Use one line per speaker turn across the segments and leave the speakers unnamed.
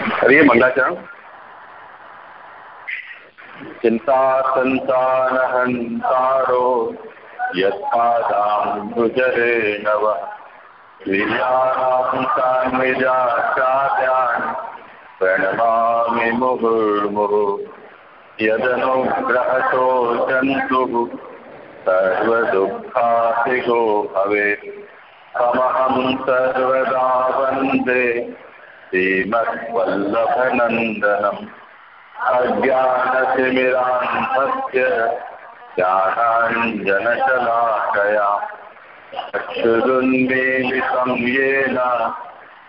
हरिः मङ्गलाचरणं चिन्ता सन्तानहन्तारो यत्पादां भुजरे नवः लीलानां सान्निजाचार्यान् प्रणमामि मुहुर्मुहुः यदनुग्रहशोचन्तुः सर्वदुःखातिगो भवेत् तमहं सर्वदा वन्दे श्रीमद्वल्लभनन्दनम् अज्ञानतिमिरान्धस्य ज्ञानाञ्जनशलाकया अक्षुरुन्मीलितं येन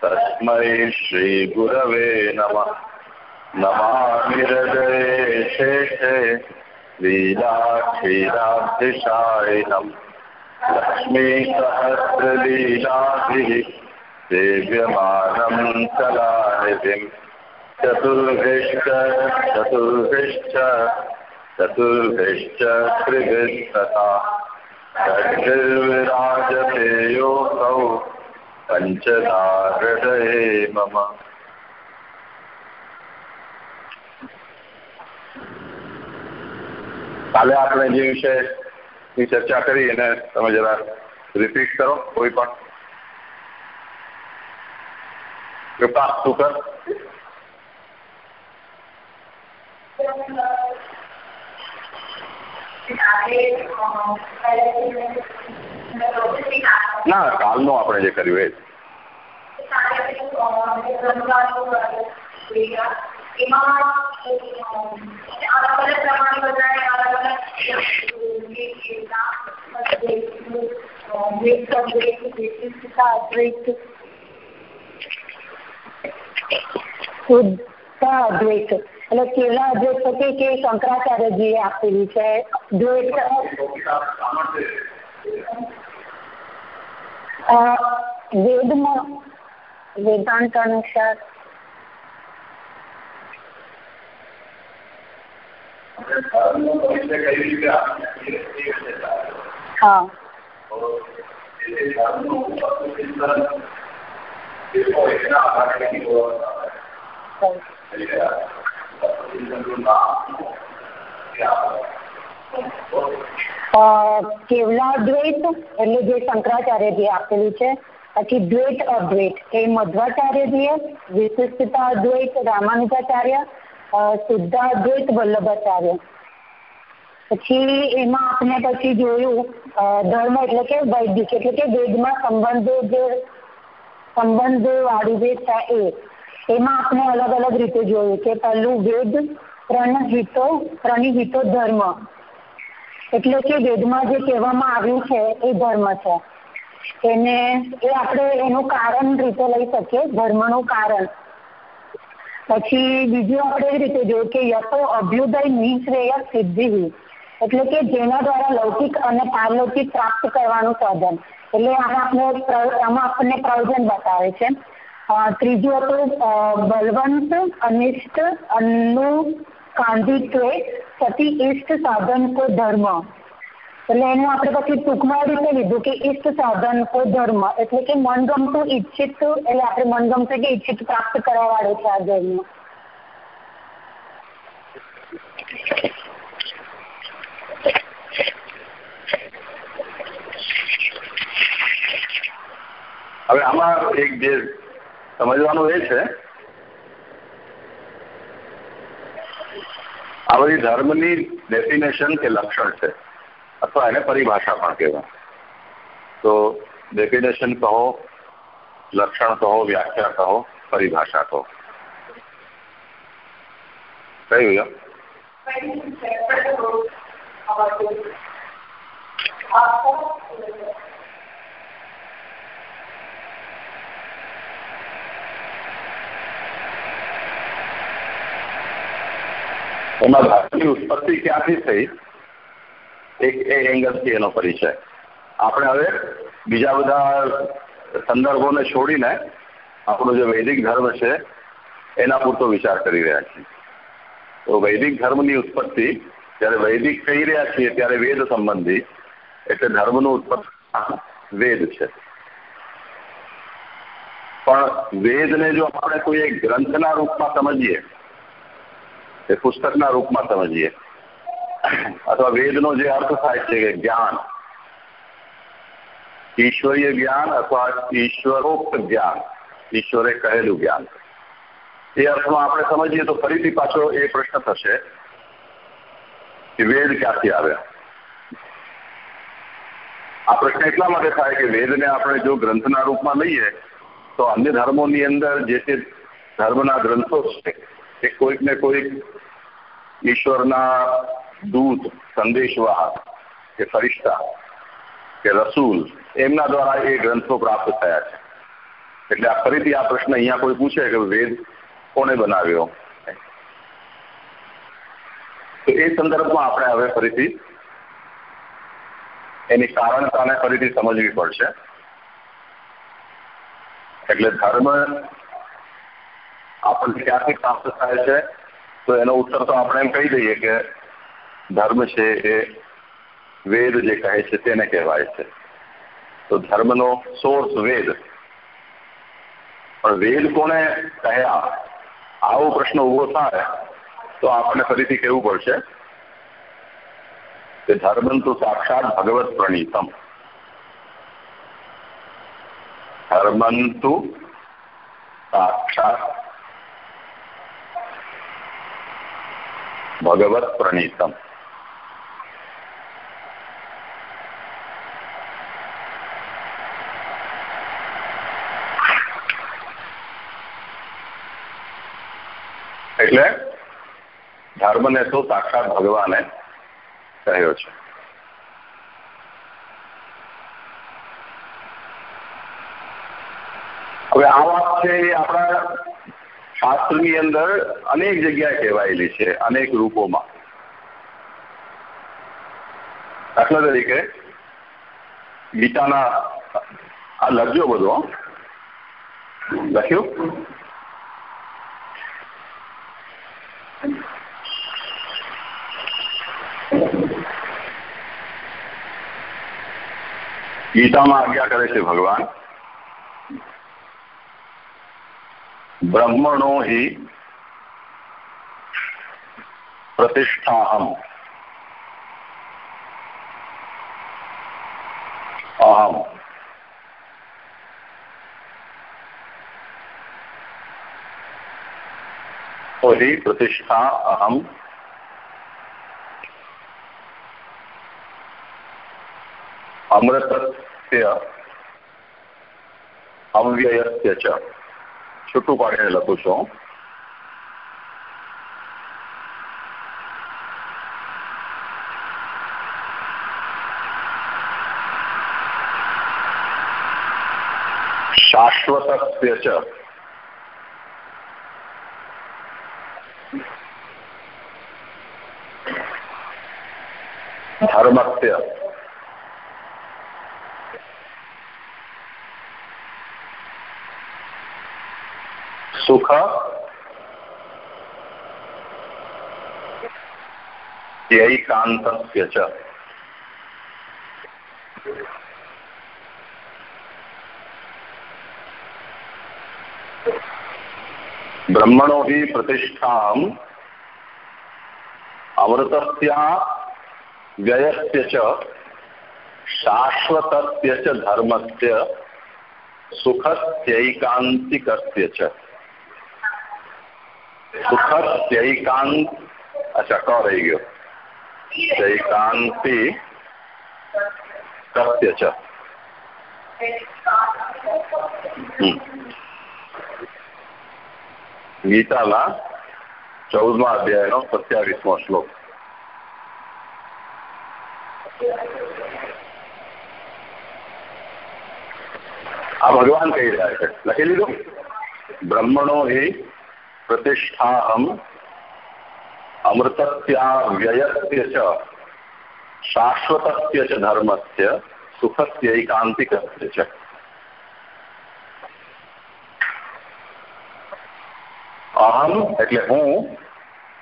तस्मै श्रीगुरवे नमः नमामि हृदये शेषे लीलाक्षीराब्धिशायिनम् लक्ष्मीसहस्रलीलाभिः सेव्यमानं कलानिधिम् चतुर्भिश्च चतुर्भिश्च चतुर्भिश्च त्रिभिस्तथा षड्भिर्विराजते योऽसौ પંચદા હૃદયે મમ કાલે આપણે જે વિષયની ચર્ચા કરી એને તમે જરા રિપીટ કરો કોઈ પણ કૃપા તું કર ના કાલનું આપણે જે કર્યું એ
એમાં અલગ અલગ પ્રમાણે બધાએ અલગ અલગ શુદ્ધ અદ્વૈત એટલે કેવા અદ્વૈત છે કે શંકરાચાર્યજીએ આપેલી છે. દ્વૈત વેદમાં વેદાંત અનુસાર હા. કેવલાદ્વૈત એટલે જે શંકરાચાર્યજી આપેલું છે, પછી દ્વૈત અદ્વૈત, એ મધ્વાચાર્યજીએ વિશિષ્ટતા અદ્વૈત રામાનુજાચાર્ય શુદ્ધાદ્વૈત વલ્લભાચાર્ય. પછી એમાં આપણે પછી જોયું ધર્મ એટલે કે વૈદિક, એટલે કે વેદમાં સંબંધો જે સંબંધ વાળું જે છે એ. એમાં આપણે અલગ અલગ રીતે જોયું કે પહેલું વેદ પ્રણહિતો પ્રણિહિતો ધર્મ. એટલે કે વેદમાં જે કહેવામાં આવ્યું છે એ ધર્મ છે. એને, એ આપણે એનું કારણ રીતે લઈ શકીએ, ધર્મનું કારણ. પછી બીજું આપણે એવી રીતે જોયું કે યથો અભ્યુદય નિશ્રેય સિદ્ધિ. એટલે કે જેના દ્વારા લૌકિક અને પારલૌકિક પ્રાપ્ત કરવાનું સાધન. એટલે આમાં આપણે આમાં આપણને પ્રયોજન બતાવે છે. ત્રીજું હતું બલવંત, અનિષ્ટ, અન્નુ કાંધિત્વે સતી ઇષ્ટ સાધન કો ધર્મ. એટલે એનું આપણે પછી ટૂંકમાં રીતે લીધું કે ઇષ્ટ સાધન કો ધર્મ. એટલે કે મનગમતું ઈચ્છિત, એટલે આપણે મનગમતું કે ઈચ્છિત પ્રાપ્ત કરવા વાળો છે આ ધર્મ.
હવે આમાં એક જે સમજવાનું એ છે, આ બધી ધર્મની ડેફિનેશન કે લક્ષણ છે, અથવા એને પરિભાષા પણ કહેવાય. તો ડેફિનેશન કહો, લક્ષણ કહો, વ્યાખ્યા કહો, પરિભાષા કહો. કયું એમાં ભાષાની ઉત્પત્તિ ક્યાંથી થઈ? એક એ એંગલથી એનો પરિચય. આપણે હવે બીજા બધા સંદર્ભોને છોડીને આપણો જે વૈદિક ધર્મ છે, એના પૂરતો વિચાર કરી રહ્યા છીએ. તો વૈદિક ધર્મની ઉત્પત્તિ, જ્યારે વૈદિક કહી રહ્યા છીએ, ત્યારે વેદ સંબંધી, એટલે ધર્મનું ઉત્પત્તિ વેદ છે. પણ વેદને જો આપણે કોઈ એક ગ્રંથના રૂપમાં સમજીએ એ પુસ્તકના રૂપમાં સમજીએ. અથવા વેદનો જે અર્થ થાય છે કે જ્ઞાન. ઈશ્વરીય જ્ઞાન અથવા ઈશ્વરોક્ત જ્ઞાન. ઈશ્વરે કહેલું જ્ઞાન. એ અર્થમાં આપણે સમજીએ તો ફરીથી પાછો એ પ્રશ્ન થશે કે વેદ ક્યાંથી આવ્યા? આ પ્રશ્ન એટલા માટે થાય કે વેદને આપણે જો ગ્રંથના રૂપમાં લઈએ, તો અન્ય ધર્મોની અંદર જે તે ધર્મના ગ્રંથો છે એ કોઈક ને કોઈક ઈશ્વરના દૂત, સંદેશવાહક કે ફરિશ્તા કે રસૂલ, એમના દ્વારા એ ગ્રંથો પ્રાપ્ત થયા છે. એટલે આ ફરીથી આ પ્રશ્ન અહીંયા કોઈ પૂછે કે વેદ કોને બનાવ્યો? તો એ સંદર્ભમાં આપણે હવે ફરીથી એની કારણતાને ફરીથી સમજવી પડશે. એટલે ધર્મ આપણને ક્યાંથી પ્રાપ્ત થાય છે? તો એનો ઉત્તર તો આપણે એમ કહી દઈએ કે ધર્મ છે એ વેદ જે કહે છે તેને કહેવાય છે. તો ધર્મનો સોર્સ વેદ. પણ વેદ કોને કહ્યા? આવો પ્રશ્ન ઊભો થાય તો આપણે ફરીથી કહેવું પડશે કે ધર્મ તો સાક્ષાત ભગવત પ્રણીતમ. ધર્મંતુ સાક્ષાત ભગવત પ્રણીતમ એટલે ધર્મને તો સાક્ષાત ભગવાને કહ્યો છે. હવે આ વાત છે એ આપણા શાસ્ત્રની અંદર અનેક જગ્યાએ કહેવાયેલી છે, અનેક રૂપોમાં. દાખલા તરીકે, ગીતાના આ લખજો બધો લખ્યું? ગીતામાં આજ્ઞા કરે છે ભગવાન ब्रह्मणो हि प्रतिष्ठाहम अहम तो ही प्रतिष्ठा अहम अमृत अव्यय છૂટું પાડીને લખું છું. શાશ્વતસ્ય ચ. ધર્મસ્ય. સુખ. ધ્યૈકાંતસ્ય ચ. બ્રહ્મણો હિ પ્રતિષ્ઠામ व्ययस्य च शाश्वतस्य च धर्मस्य ધર્મસ્ય. સુખસ્યૈકાંતિકસ્ય ચ જયકાંત અચ્છા ક રહી ગયો જયકાંતિ સત્ય છે. ગીતાના ચૌદમા અધ્યાયનો સત્યાવીસમો શ્લોક આ ભગવાન કહી રહ્યા છે, લખી લીધું? બ્રહ્મણો હિ વ્યયસ્ય ચ શાશ્વતસ્ય ચ ધર્મસ્ય સુખસ્યૈકાંતિકસ્ય ચ અહમ એટલે હું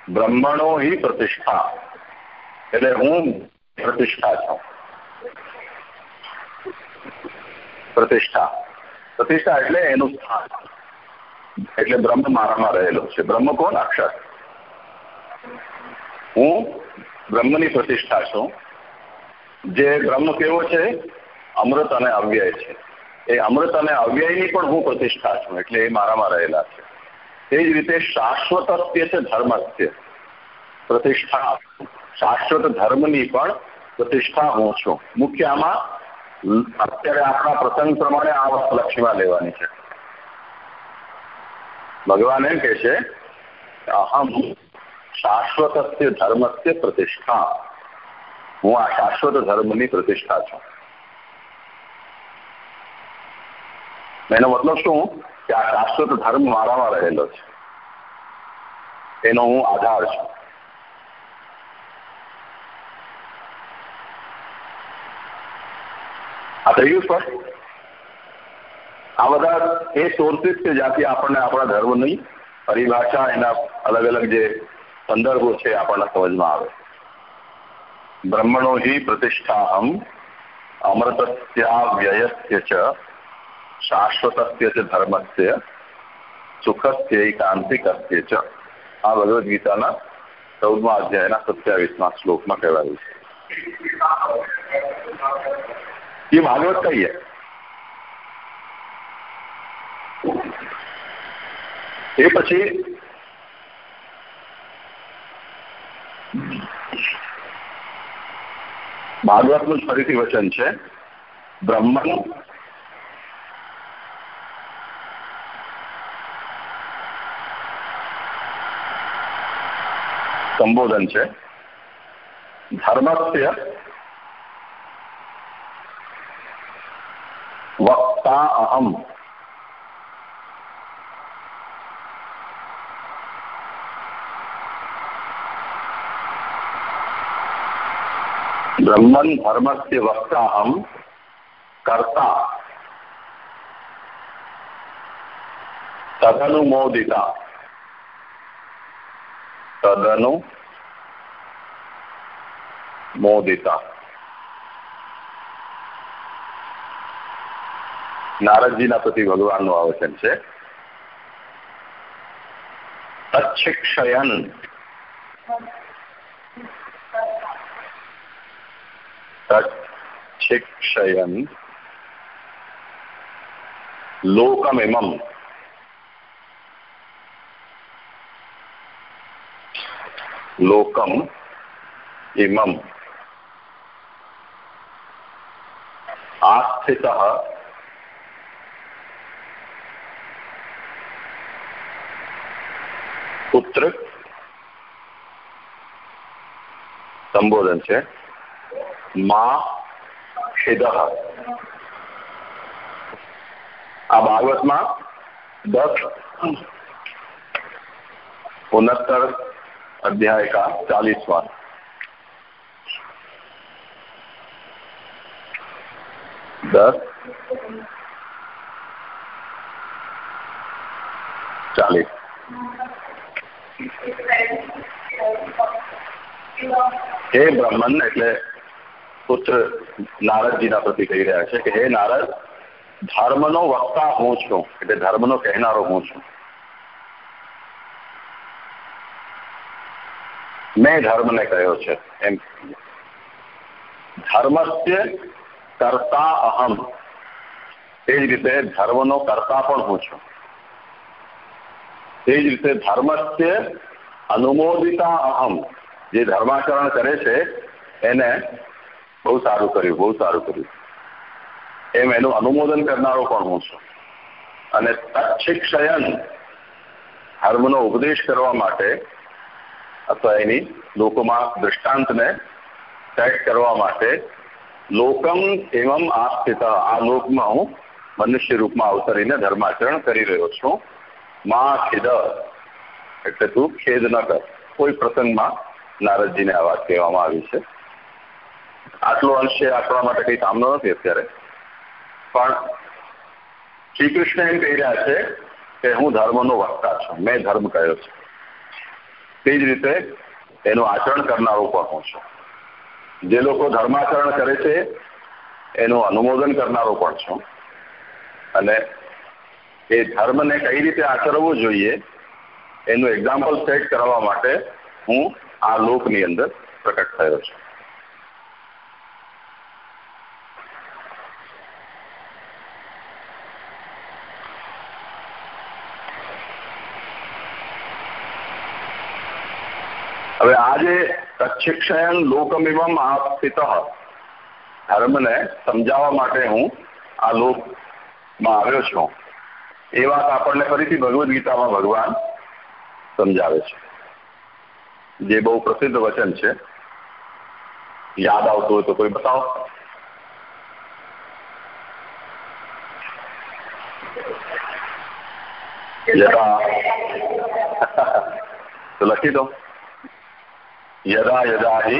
બ્રહ્મણો હિ પ્રતિષ્ઠા, એટલે હું પ્રતિષ્ઠા છું. પ્રતિષ્ઠા. પ્રતિષ્ઠા એટલે એનું સ્થાન. એટલે બ્રહ્મ મારામાં રહેલો છે. બ્રહ્મ કોણ? અક્ષર. હું બ્રહ્મની પ્રતિષ્ઠા છું. જે બ્રહ્મ કેવો છે? અમૃત અને અવ્યય છે. એ અમૃત અને અવ્યયની પણ હું પ્રતિષ્ઠા છું, એટલે એ મારામાં રહેલા છે. તે જ રીતે શાશ્વતત્ય છે ધર્મત્ય પ્રતિષ્ઠા શાશ્વત ધર્મની પણ પ્રતિષ્ઠા હું છું. મુખ્ય આમાં અત્યારે આપણા પ્રસંગ પ્રમાણે આ વસ્તુ લક્ષ્યમાં લેવાની છે. ભગવાન એમ કે છે અહમ શાશ્વત ધર્મસ્ય પ્રતિષ્ઠા હું આ શાશ્વત ધર્મની પ્રતિષ્ઠા છું એનો મતલબ શું કે આ શાશ્વત ધર્મ મારામાં રહેલો છે એનો હું આધાર છું આ થઈ ગયું સ્પષ્ટ આ બધા એ સોર્સિસ છે જ્યાંથી આપણને આપણા ધર્મની પરિભાષા, એના અલગ અલગ જે સંદર્ભો છે આપણને સમજમાં આવે. બ્રહ્મણો હિ પ્રતિષ્ઠાહમ અમૃતસ્યાવ્યયસ્ય ચ, શાશ્વતસ્ય ચ ધર્મસ્ય, સુખસ્ય એકાંતિકસ્ય ચ. આ ભગવદ્ ગીતાના ચૌદમા અધ્યાયના સત્યાવીસમાં શ્લોકમાં કહેવાયું છે. એ ભાગવત કહીએ. એ પછી ભાગવતનું ફરીથી વચન છે બ્રહ્મન સંબોધન છે ધર્મસ્ય વક્તા અહમ. બ્રહ્મન ધર્મસ્ય વક્તાહમ કરતા તદનુમોદિતા તદનુ મોદિતા નારદજીના પ્રતિ ભગવાનનું આવચન છે તચ્છિક્ષયન તચ્છિક્ષયન લોકમિમમ લોકમ ઇમમ આસ્થિત પુત્ર સંબોધન છે મા ખેદ આ ભાગવતમાં દસ उनहत्तर अध्याय का चालीसवा दस ચાલીસ હે બ્રહ્મન એટલે પુત્ર નારદજીના પ્રતિ કહી રહ્યા છે કે, હે નારદ, ધર્મનો વક્તા હું છું. એટલે ધર્મનો કહેનારો હું છું. મેં ધર્મને કહ્યો છે. એમ. ધર્મસ્ય કરતા અહમ. એ જ રીતે ધર્મનો કરતા પણ હું છું. તે જ રીતે ધર્મસ્ય અનુમોદિતા અહમ. જે ધર્માચરણ કરે છે, એને બહુ સારું કર્યું, બહુ સારું કર્યું. એમ એનું અનુમોદન કરનારો પણ હું છું? અને તત્શિક્ષયન ધર્મનો ઉપદેશ કરવા માટે અથવા એની લોકોમાં દૃષ્ટાંતને સેટ કરવા માટે લોકમ એવમ આસ્થિત, આ લોકમાં હું મનુષ્ય રૂપમાં અવતરીને ધર્માચરણ કરી રહ્યો છું. મા ખેદ એટલે તું ખેદ ન કર. કોઈ પ્રસંગમાં નારદજીને આ વાત કહેવામાં આવી છે. આટલો અંશ આપણા માટે કંઈ કામનો નથી અત્યારે. પણ શ્રી કૃષ્ણ એમ કહી રહ્યા છે કે હું ધર્મનો વક્તા છું, મેં ધર્મ કહ્યો છે. તે જ રીતે એનું આચરણ કરનારો પણ હું છું. જે લોકો ધર્માચરણ કરે છે, એનું અનુમોદન કરનારો પણ છું. અને એ ધર્મને કઈ રીતે આચરવું જોઈએ, એનું એક્ઝામ્પલ સેટ કરવા માટે હું આ લોકની અંદર પ્રકટ થયો છું. હવે આજે તક્ષિક્ષયન લોકમિવમ સ્થિત ધર્મને સમજાવવા માટે હું આ લોકમાં આવ્યો છું. એ વાત આપણને ફરીથી ભગવદ્ ગીતામાં ભગવાન સમજાવે છે. જે બહુ પ્રસિદ્ધ વચન છે. યાદ આવતું હોય તો કોઈ બતાવો. લખી દો. यदा यदा हि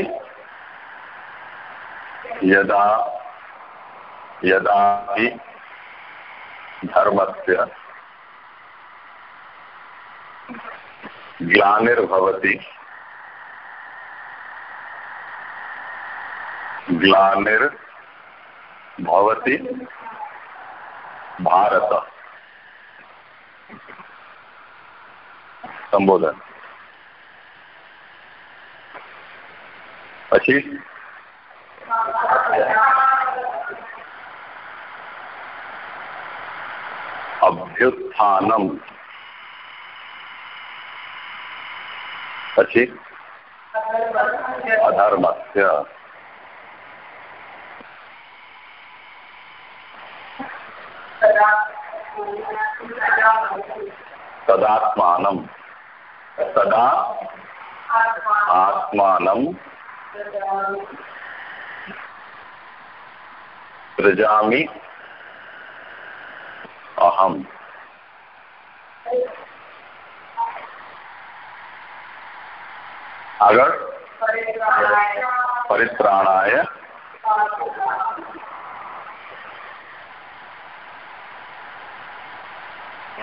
यदा यदा ही धर्म से ग्लानिर्भवति। ग्लानिर्भवति भारत। संबोधन। પછી? અભ્યુત્થાનમ. પછી? અધર્મસ્ય. તદાત્માનમ. તદા? આત્માનમ. સૃજામી અહમ આગળ પરિત્રાણાય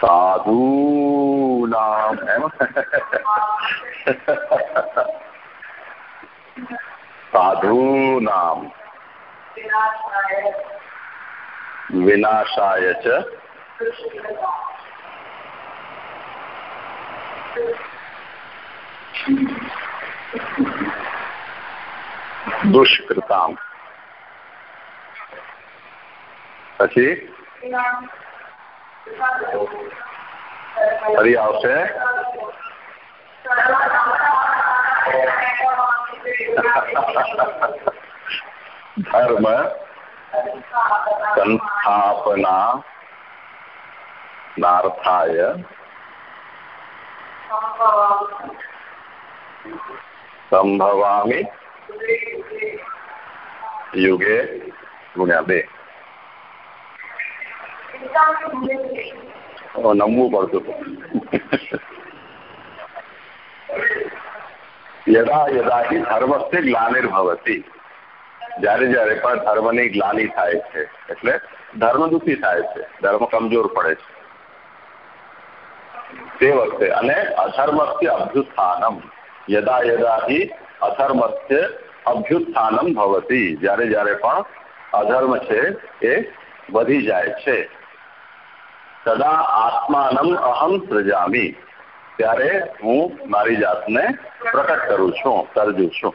સાધૂનામ એમ સાધૂનામ વિનાશાય ચ દુષ્કૃતામ પછી ફરી આવશે ધર્મ સંસ્થાપના નાર્થાય સંભવામી યુગે ગુણ્યા બે નમવું પડતું યદા યદા હિ ધર્મસ્ય ગ્લાનિર્ભવતી જ્યારે જ્યારે પણ ધર્મની ગ્લાની થાય છે એટલે ધર્મ દુઃખી થાય છે ધર્મ કમજોર પડે છે તે વખતે અને અધર્મસ્ય અભ્યુત્થાનમ યદા યદા હિ અધર્મસ્ય અભ્યુત્થાનમ ભવતી જ્યારે જ્યારે પણ અધર્મ છે એ વધી જાય છે તદા આત્માનમ અહમ સૃજામી ત્યારે હું મારી જાતને પ્રકટ કરું છું સર્જું છું.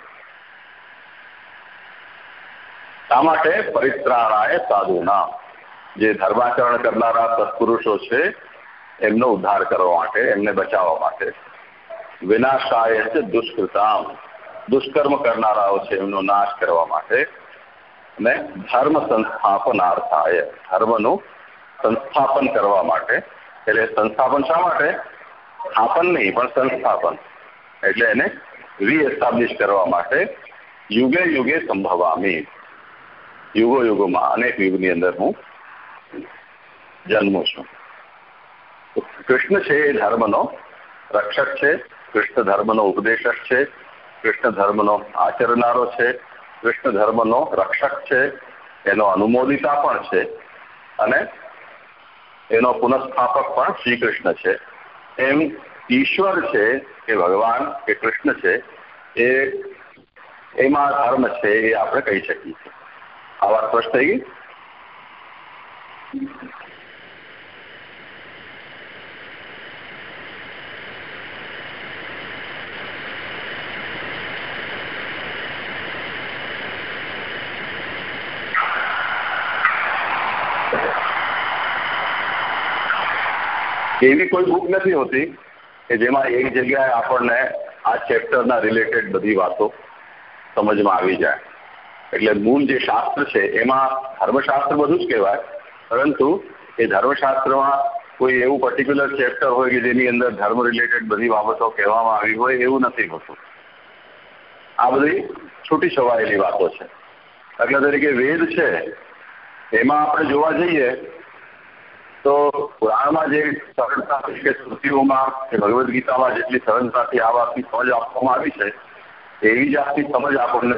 શા માટે? પરિત્રાણાય સાધુના જે ધર્માચરણ કરનારા સત્પુરુષો છે, એમનો ઉદ્ધાર કરવા માટે, એમને બચાવવા માટે. વિનાશાય છે દુષ્કૃતામ. દુષ્કર્મ કરનારાઓ છે, એમનો નાશ કરવા માટે. અને ધર્મ સંસ્થાપનાર્થાય. ધર્મનું સંસ્થાપન કરવા માટે. એટલે સંસ્થાપન શા માટે? સ્થાપન નહીં, પણ સંસ્થાપન. એટલે એને રીએસ્ટાબ્લિશ કરવા માટે યુગે યુગે સંભવામી. યુગો યુગોમાં અનેક યુગની અંદર હું જન્મું છું. કૃષ્ણ છે એ ધર્મનો રક્ષક છે, કૃષ્ણ ધર્મનો ઉપદેશક છે, કૃષ્ણ ધર્મનો આચરનારો છે, કૃષ્ણ ધર્મનો રક્ષક છે, એનો અનુમોદિતા પણ છે અને એનો પુનઃસ્થાપક પણ શ્રી કૃષ્ણ છે. એમ ઈશ્વર છે કે ભગવાન કે કૃષ્ણ છે એ એમાં ધર્મ છે એ આપણે કહી શકીએ આ વાત સ્પષ્ટ થઈ ગઈ? એવી કોઈ બુક નથી હોતી કે જેમાં એક જગ્યાએ આપણને આ ચેપ્ટરના રિલેટેડ બધી વાતો સમજમાં આવી જાય. એટલે મૂળ જે શાસ્ત્ર છે, એમાં ધર્મશાસ્ત્ર બધું જ કહેવાય, પરંતુ એ ધર્મશાસ્ત્રમાં કોઈ એવું પર્ટિક્યુલર ચેપ્ટર હોય કે જેની અંદર ધર્મ રિલેટેડ બધી બાબતો કહેવામાં આવી હોય એવું નથી હોતું. આ બધી છૂટી છવાયેલી વાતો છે. દાખલા તરીકે વેદ છે, એમાં આપણે જોવા જઈએ તો પુરાણમાં જે સરળતાથી કે સ્મૃતિઓમાં કે ભગવદ્ ગીતામાં જેટલી સરળતાથી આ વાતની સમજ આપવામાં આવી છે, એવી જ આખી સમજ આપણને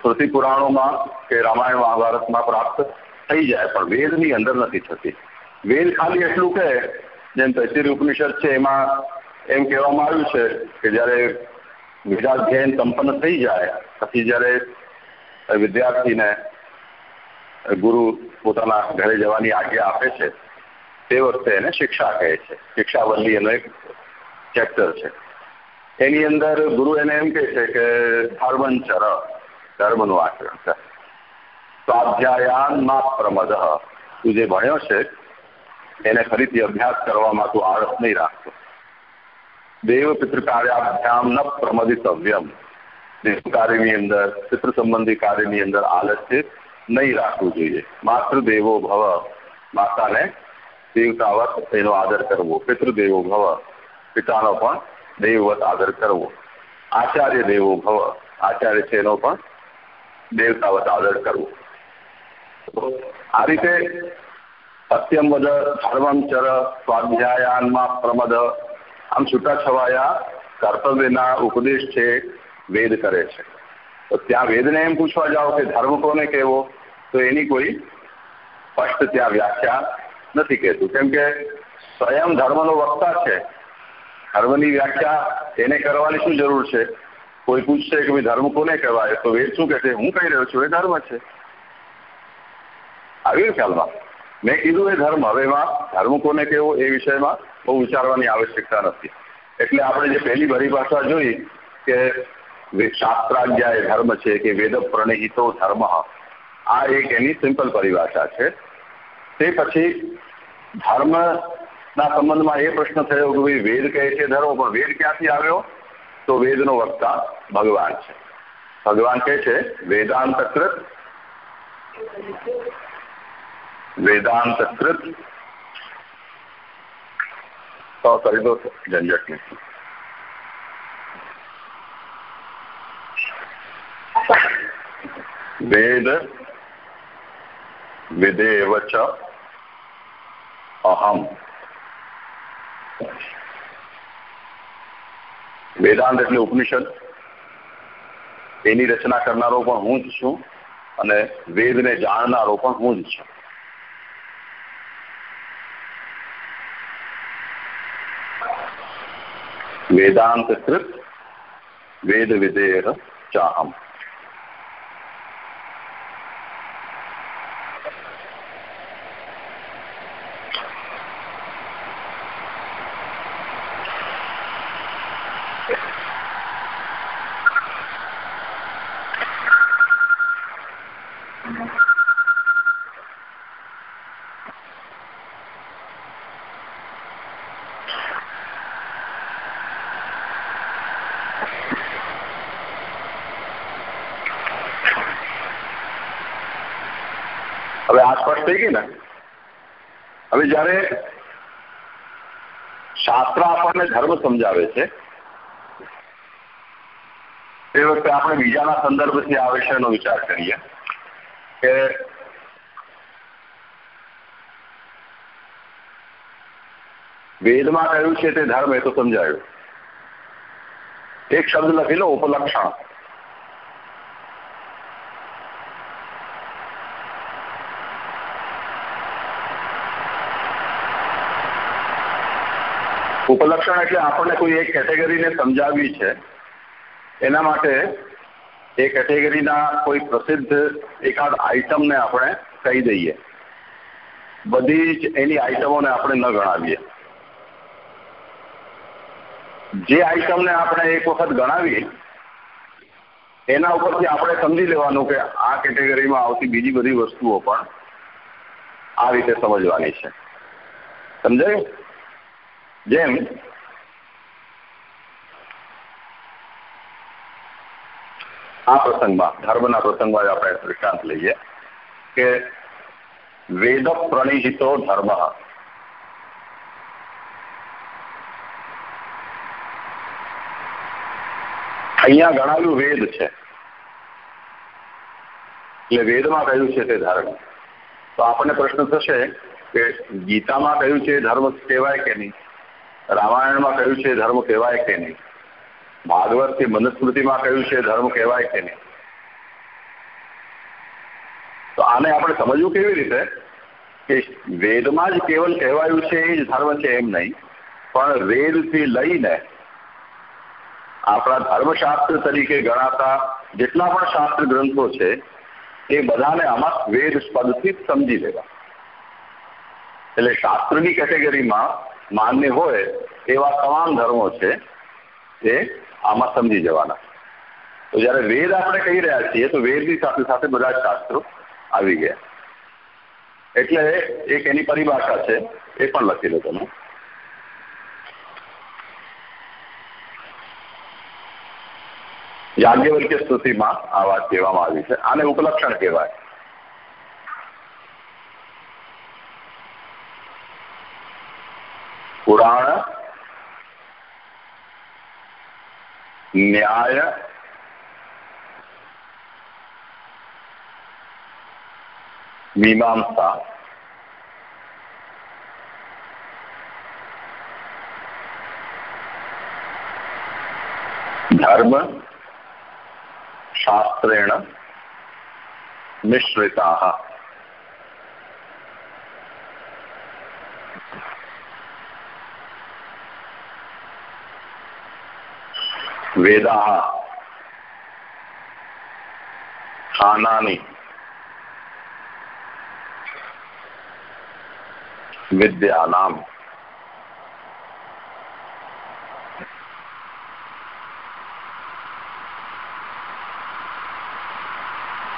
સ્મૃતિ પુરાણોમાં કે રામાયણ મહાભારતમાં પ્રાપ્ત થઈ જાય, પણ વેદની અંદર નથી થતી. વેદ ખાલી એટલું કહે, જેમ તૈતિર ઉપનિષદ છે, એમાં એમ કહેવામાં આવ્યું છે કે જ્યારે વેદાધ્યયન સંપન્ન થઈ જાય, પછી જ્યારે વિદ્યાર્થીને ગુરુ પોતાના ઘરે જવાની આજ્ઞા આપે છે તે વખતે એને શિક્ષા કહે છે. શિક્ષાવલ્લી એનો એક ચેપ્ટર છે. એની અંદર ગુરુ એને એમ કહે છે કે ધર્મંચર ધર્મનું આચરણ કર. સ્વાધ્યાયાનમાં પ્રમદ. તું જે ભણ્યો છે, એને ફરીથી અભ્યાસ કરવામાં તું આળસ નહીં રાખતો. દેવ પિતૃ કાર્યાભ્યામ ન પ્રમદિતવ્યમ. દેવ કાર્યની અંદર પિતૃ સંબંધી કાર્યની અંદર આલસ્ય નહીં રાખવું જોઈએ. માતૃ દેવો ભવ. માતાને દેવતાવત, એનો આદર કરવો. પિતૃદેવો ભવ, પિતાનો પણ દેવવત આદર કરવો. આચાર્ય દેવો ભવ, આચાર્ય છે એનો પણ દેવતાવત આદર કરવો. આ રીતે સત્યમ વદ, ધર્મમ ચર, સ્વાધ્યાયાનમાં પ્રમદ, આમ છૂટાછવાયા કર્તવ્યના ઉપદેશ છે, વેદ કરે છે. તો ત્યાં વેદને એમ પૂછવા જાઓ કે ધર્મ કોને કહેવો? તો એની કોઈ સ્પષ્ટ ત્યાં વ્યાખ્યા નથી કહેતું. કેમ કે સ્વયં ધર્મનો વક્તા છે. ધર્મની વ્યાખ્યા એને કરવાની શું જરૂર છે? કોઈ પૂછશે કે ભાઈ ધર્મ કોને કહેવાય? તો વેદ શું કહેશે? હું કહી રહ્યો છું, એ ધર્મ છે. આવ્યું ખ્યાલમાં મેં કીધું એ ધર્મ. હવે એમાં ધર્મ કોને કહેવો એ વિષયમાં બહુ વિચારવાની આવશ્યકતા નથી. એટલે આપણે જે પહેલી પરિભાષા જોઈ કે શાસ્ત્રાજ્ઞા એ ધર્મ છે કે વેદ પ્રણહિતો ધર્મ. આ એક એની સિમ્પલ પરિભાષા છે. તે પછી ધર્મના સંબંધમાં એ પ્રશ્ન થયો કે ભાઈ વેદ કહે છે ધર્મ, પણ વેદ ક્યાંથી આવ્યો? તો વેદનો વક્તા ભગવાન છે. ભગવાન કહે છે, વેદાંતકૃત. વેદાંતકૃત. તો કરી દો ઝંઝટ વેદ વિદેવ ચ અહમ વેદાંત એટલે ઉપનિષદ, એની રચના કરનારો પણ હું જ છું અને વેદને જાણનારો પણ હું જ છું. વેદાંત કૃત વેદ વિધેય ચાહમ. થઈ ગઈ ને, હવે જયારે શાસ્ત્ર આપણને ધર્મ સમજાવે છે, એ વખતે આપણે બીજાના સંદર્ભથી આ વિષયનો વિચાર કરીએ કે વેદમાં કહ્યું છે તે ધર્મ એ તો સમજાયું. એક શબ્દ લખી લો, ઉપલક્ષણ. ઉપલક્ષણ એટલે આપણને કોઈ એક કેટેગરીને સમજાવવી છે. એના માટે એ કેટેગરીના કોઈ પ્રસિદ્ધ એકાદ આઈટમને આપણે કહી દઈએ. બધી જ એની આઈટમોને આપણે ન ગણાવીએ. જે આઈટમને આપણે એક વખત ગણાવીએ, એના ઉપરથી આપણે સમજી લેવાનું કે આ કેટેગરીમાં આવતી બીજી બધી વસ્તુઓ પણ આ રીતે સમજવાની છે. સમજાયું? જેમ આ પ્રસંગમાં, ધર્મના પ્રસંગમાં આપણે દૃષ્ટાંત લઈએ કે વેદ પ્રણિહિતો ધર્મ. અહીંયા ગણાવ્યું વેદ છે. એટલે વેદમાં કહ્યું છે તે ધર્મ. તો આપણને પ્રશ્ન થશે કે ગીતામાં કહ્યું છે ધર્મ કહેવાય કે નહીં? રામાયણમાં કહ્યું છે, ધર્મ કહેવાય કે નહીં? ભાગવત કે મનુસ્મૃતિમાં કહ્યું છે, ધર્મ કહેવાય કે નહીં? તો આને આપણે સમજવું કેવી રીતે? કે વેદમાં જ કેવલ કહેવાયું છે, એ જ ધર્મ છે એમ નહીં. પણ વેદથી લઈને આપણા ધર્મશાસ્ત્ર તરીકે ગણાતા જેટલા પણ શાસ્ત્ર ગ્રંથો છે, એ બધાને આમાં વેદ પદથી સમજી લેવા. એટલે શાસ્ત્રની કેટેગરીમાં માન્ય હોય એવા તમામ ધર્મો છે એ આમાં સમજી જવાના. તો જયારે વેદ આપણે કહી રહ્યા છીએ, તો વેદની સાથે સાથે બધા શાસ્ત્રો આવી ગયા. એટલે એક એની પરિભાષા છે, એ પણ લખી લો તમે. યાજ્ઞવલ્ક્ય સ્તુતિમાં આ વાત કહેવામાં આવી છે. આને ઉપલક્ષણ કહેવાય. પુરાણ ન્યાય મીમાંસા धर्म शास्त्रेण मिश्रिता વેદાહ સ્થાનાની વિદ્યાનામ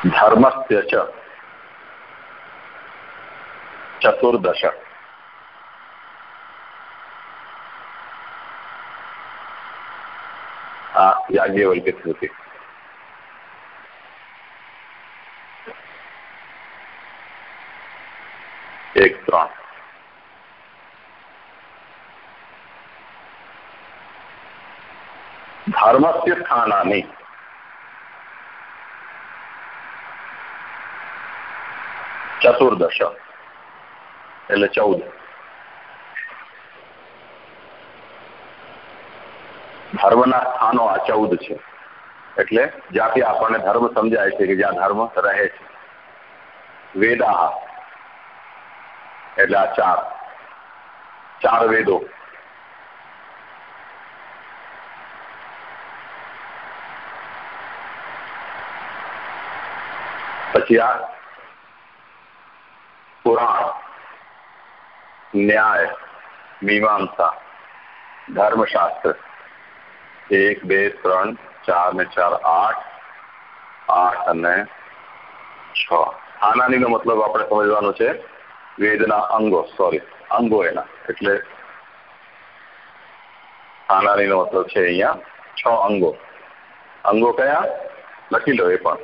ધર્મસ્ય ચતુર્દશ યાજ્ઞવલ્ક્ય સ્મૃતિ. એક ત્રણ. ધર્મસ્ય સ્થાનાની ચતુર્દશ. એટલે ચૌદ. ધર્મના સ્થાનો આ ચૌદ છે. એટલે જ્યાંથી આપણને ધર્મ સમજાય છે કે જ્યાં ધર્મ રહે છે. વેદા એટલે આ ચાર. ચાર વેદો. પછી આ પુરાણ. ન્યાય, મીમાંસા, ધર્મશાસ્ત્ર. એક બે ત્રણ ચાર ને ચાર આઠ આઠ અને છ આનાનીનો મતલબ આપણે સમજવાનો છે વેદના અંગો સોરી અંગો એના એટલે આનાનીનો મતલબ છે અહીંયા છ અંગો અંગો કયા લખી લો એ પણ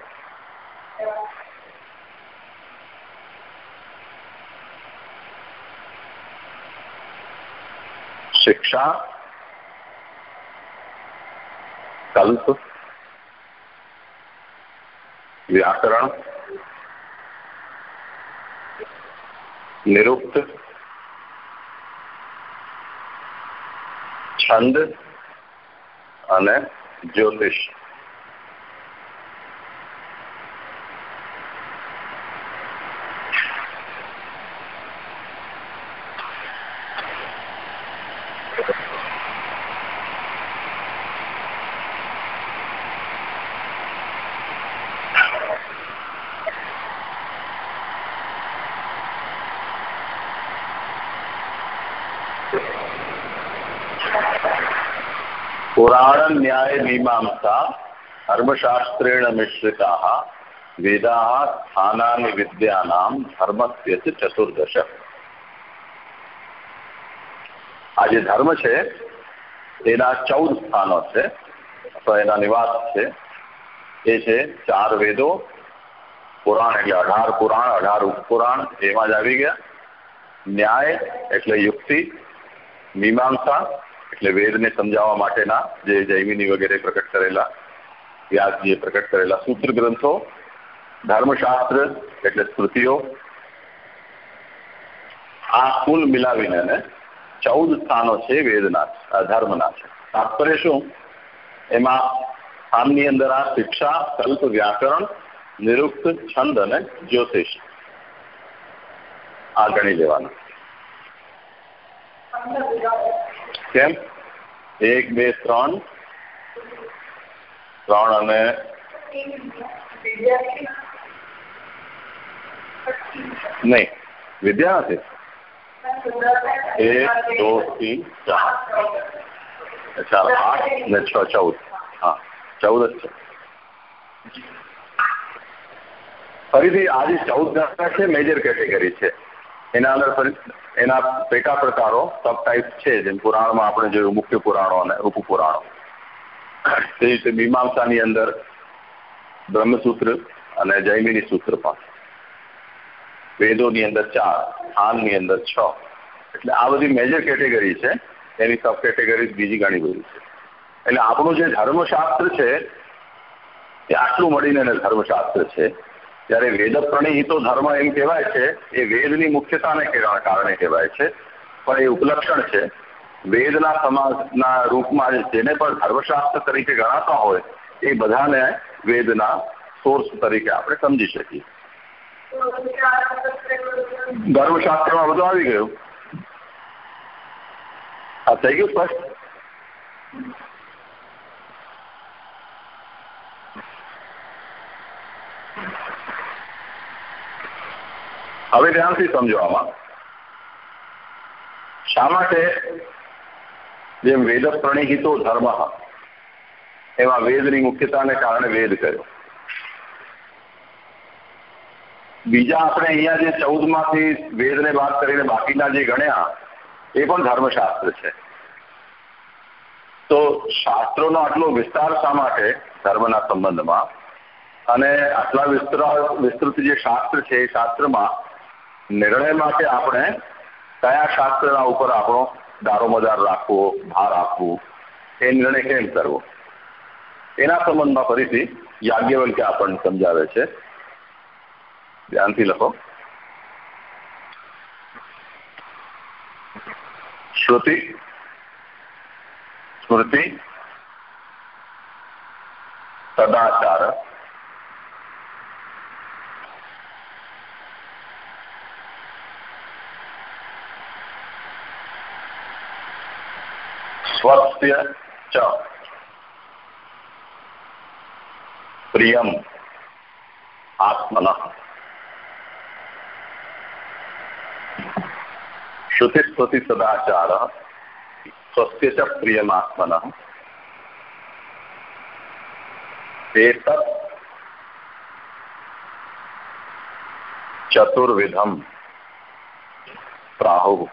શિક્ષા કલ્પ વ્યાકરણ નિરુક્ત છંદ અને જ્યોતિષ. पुराण न्याय मीमांसा धर्मशास्त्रेण मिश्रिताः वेदाः स्थानानि विद्यानां धर्मस्य च चतुर्दश આ જે ધર્મ છે એના ચૌદ સ્થાનો છે અથવા એના નિવાસ છે એ છે ચાર વેદો પુરાણ એટલે અઢાર પુરાણ અઢાર ઉપપુરાણ એમાં જ આવી ગયા ન્યાય એટલે યુક્તિ મીમાંસા એટલે વેદને સમજાવવા માટેના જે જૈમિની વગેરે પ્રકટ કરેલા, વ્યાસજીએ પ્રકટ કરેલા સૂત્ર ગ્રંથો, ધર્મશાસ્ત્ર એટલે સ્મૃતિઓ, આ કુલ મિલાવીને ચૌદ સ્થાનો છે વેદના ધર્મના છે. તાત્પર્ય શું? એમાં સ્થાનની અંદર આ શિક્ષા, કલ્પ, વ્યાકરણ, નિરુક્ત, છંદ અને જ્યોતિષ. આ ગણી લેવાના. કેમ? એક, બે, ત્રણ. ત્રણ અને નહીં, વિદ્યા નથી. એક, દો, ત્રણ, ચાર. ચાર, આઠ ને છ, ચૌદ. હા, ચૌદ જ છે. ફરીથી આજે ચૌદ ગણના છે, મેજર કેટેગરી છે. એના અંદર એના પેટા પ્રકારો સબ ટાઈપ છે, જેમ પુરાણમાં આપણે જોયું, મુખ્ય પુરાણો અને ઉપપુરાણો. તે રીતે મીમાંસાની અંદર બ્રહ્મસૂત્ર અને જૈમિની સૂત્ર પણ. વેદોની અંદર ચાર ખાનની અંદર છ. એટલે આ બધી મેજર કેટેગરી છે, એની સબ કેટેગરી બીજી ઘણી બધી છે. એટલે આપણું જે ધર્મશાસ્ત્ર છે, એ આટલું મળીને ધર્મશાસ્ત્ર છે. જ્યારે વેદ પ્રણિહિતો ધર્મ એમ કહેવાય છે, એ વેદની મુખ્યતાને કારણે કહેવાય છે, પણ એ ઉપલક્ષણ છે. વેદના સમાજના રૂપમાં જેને પણ ધર્મશાસ્ત્ર તરીકે ગણાતા હોય, એ બધાને વેદના સોર્સ તરીકે આપણે સમજી શકીએ. ધર્મશાસ્ત્રમાં બધું આવી ગયું? આ થઈ ગયું સ્પષ્ટ? હવે ધ્યાનથી સમજો શા માટે જેમ વેદ પ્રણિહિતો ધર્મ એમાં વેદની મુખ્યતાને કારણે વેદ કર્યો. બીજા આપણે અહીંયા જે ચૌદમાંથી વેદને વાત કરીને બાકીના જે ગણ્યા, એ પણ ધર્મશાસ્ત્ર છે. તો શાસ્ત્રોનો આટલો વિસ્તાર શા માટે ધર્મના સંબંધમાં? અને આટલા વિસ્તાર વિસ્તૃત જે શાસ્ત્ર છે એ શાસ્ત્રમાં નિર્ણય માટે આપણે કયા શાસ્ત્રના ઉપર આપણો દારોમદાર રાખવો, ભાર આપવો, એ નિર્ણય કેમ કરવો? એના સંબંધમાં ફરીથી યાજ્ઞવલ્કે આપણને સમજાવે છે. ધ્યાનથી લખો. શ્રુતિ, સ્મૃતિ, સદાચાર. સ્વસ્ય ચ પ્રિયમ આત્મન. શ્રુતિસ્મૃતિ સદાચાર સ્વસ્ય ચ પ્રિયમાત્મન એતત ચતુર્વિધમ. પ્રાહુ.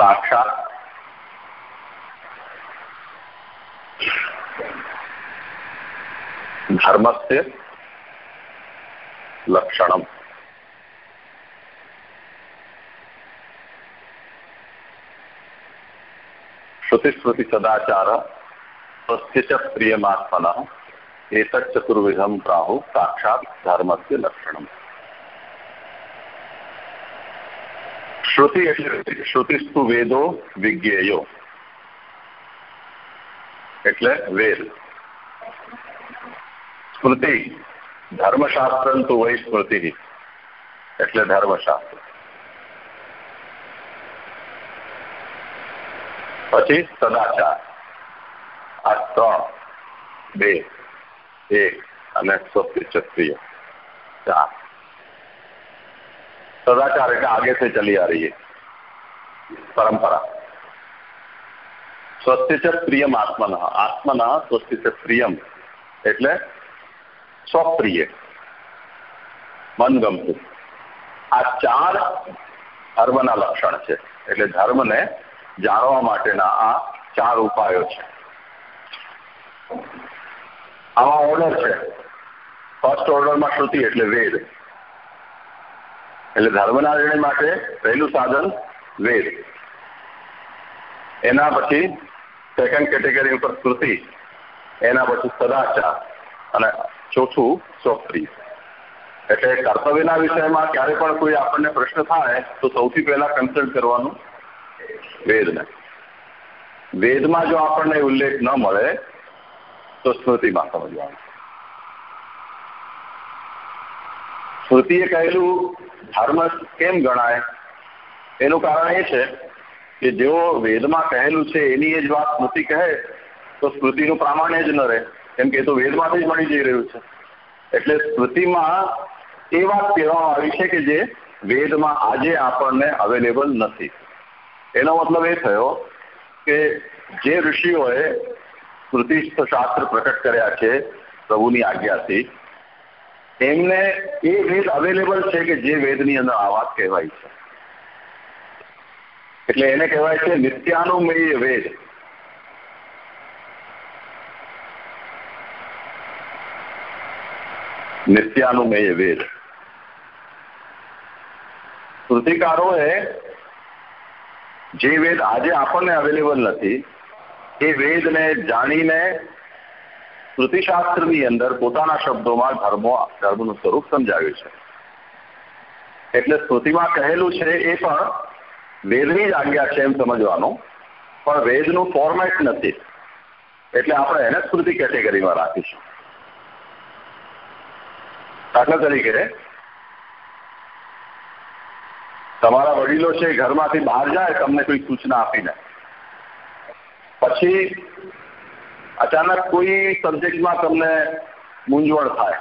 साक्षात धर्म से लक्षण श्रुतिस्मृति सदाचार स्वस्थ प्रियमात्मन एक चतुर्विधम प्राहु साक्षात धर्म से लक्षण શ્રુતિ એટલે શ્રુતિસ્તુ વેદો વિજ્ઞેયો એટલે વેદ સ્મૃતિ ધર્મશાસ્ત્રંતુ વૈ સ્મૃતિ એટલે ધર્મશાસ્ત્ર પછી સદાચાર આ ત્રણ બે એક અને સ્વસ્તિ ક્ષત્રિય ચાર सदाचार का आगे से चली आ रही है परंपरा સ્વસ્તિ ચ પ્રિયમ આત્મન આત્મના સ્વસ્તિ ચ પ્રિયમ એટલે સ્વપ્રિય મનગમતું આ ચાર ધર્મના લક્ષણ છે એટલે ધર્મને જાણવા માટેના આ ચાર ઉપાયો છે આમાં ઓર્ડર છે ફર્સ્ટ ઓર્ડરમાં શ્રુતિ એટલે વેદ એટલે ધર્મના નિર્ણય માટે પહેલું સાધન વેદ. એના પછી સેકન્ડ કેટેગરી ઉપર સ્મૃતિ, એના પછી સદાચાર અને ચોથું સ્વપ્રિય એટલે કર્તવ્યના વિષયમાં ક્યારે પણ કોઈ આપણને પ્રશ્ન થાય, તો સૌથી પહેલા કન્સલ્ટ કરવાનું વેદને. વેદમાં જો આપણને ઉલ્લેખ ન મળે, તો સ્મૃતિમાં સમજવાનું. સ્મૃતિએ કહેલું ધર્મ કેમ ગણાય? એનું કારણ એ છે કે જેઓ વેદમાં કહેલું છે એની એ જ વાત સ્મૃતિ કહે, તો સ્મૃતિનું પ્રામાણ્ય જ ન રહે. કેમ કે એ તો વેદમાંથી જ મળી જઈ રહ્યું છે. એટલે સ્મૃતિમાં એ વાત કહેવામાં આવી છે કે જે વેદમાં આજે આપણને અવેલેબલ નથી. એનો મતલબ એ થયો કે જે ઋષિઓએ સ્મૃતિ શાસ્ત્ર પ્રકટ કર્યા છે પ્રભુની આજ્ઞાથી એમને એ વેદ અવેલેબલ છે કે જે વેદની અંદર આ વાત કહેવાય છે. એટલે એને કહેવાય છે નિત્યાનુમય વેદ. નિત્યાનુમય વેદ. કૃતિકારોએ જે વેદ આજે આપણને અવેલેબલ નથી, એ વેદને જાણીને શ્રુતિશાસ્ત્રની અંદર પોતાના શબ્દોમાં ધર્મો, ધર્મનું સ્વરૂપ સમજાવ્યું છે. એટલે સ્મૃતિમાં કહેલું છે એ પણ વેદની જ આજ્ઞા છે એમ સમજવાનું, પણ વેદનું ફોર્મેટ નથી. એટલે આપણે એને સ્મૃતિ કેટેગરીમાં રાખીશું. દાખલા તરીકે, તમારા વડીલો છે ઘરમાંથી બહાર જાય, તમને કોઈ સૂચના આપીને. પછી અચાનક કોઈ સબ્જેક્ટમાં તમને મૂંઝવણ થાય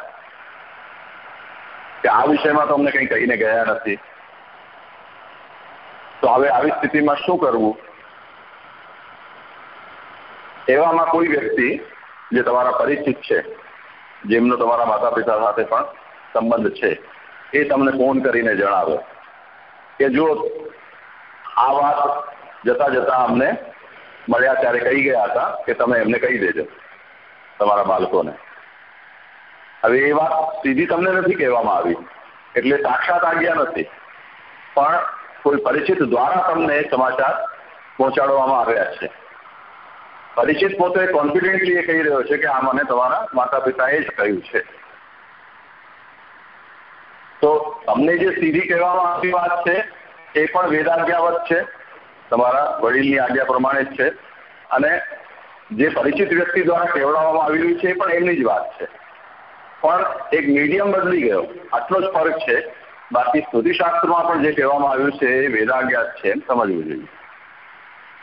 કે આ વિષયમાં તમને કંઈ કહીને ગયા નથી. તો હવે આવી સ્થિતિમાં શું કરવું? એવામાં કોઈ વ્યક્તિ જે તમારા પરિચિત છે, જેમનો તમારા માતા પિતા સાથે પણ સંબંધ છે, એ તમને ફોન કરીને જણાવે કે જો આ વાત જતા જતા અમને મળ્યા ત્યારે કહી ગયા હતા કે તમે એમને કહી દેજો તમારા બાળકોને હવે એ વાત સીધી તમને નથી કહેવામાં આવી, એટલે સાક્ષાત આજ્ઞા નથી. પણ કોઈ પરિચિત દ્વારા તમને સમાચાર પહોંચાડવામાં આવ્યા છે. પરિચિત પોતે કોન્ફિડન્ટલી એ કહી રહ્યો છે કે આ મને તમારા માતા પિતાએ જ કહ્યું છે. તો તમને જે સીધી કહેવામાં આવતી વાત છે, એ પણ વેદાજ્ઞાવત છે. તમારા વડીલની આજ્ઞા પ્રમાણે જ છે. અને જે પરિચિત વ્યક્તિ દ્વારા કહેવડાવવામાં આવી રહ્યું છે એ પણ એમની જ વાત છે. પણ એક મીડિયમ બદલી ગયો. આટલો જ ફરક છે. બાકી સ્તુતિશાસ્ત્રમાં પણ જે કહેવામાં આવ્યું છે એ વેદાજ્ઞાત છે, એમ સમજવું જોઈએ.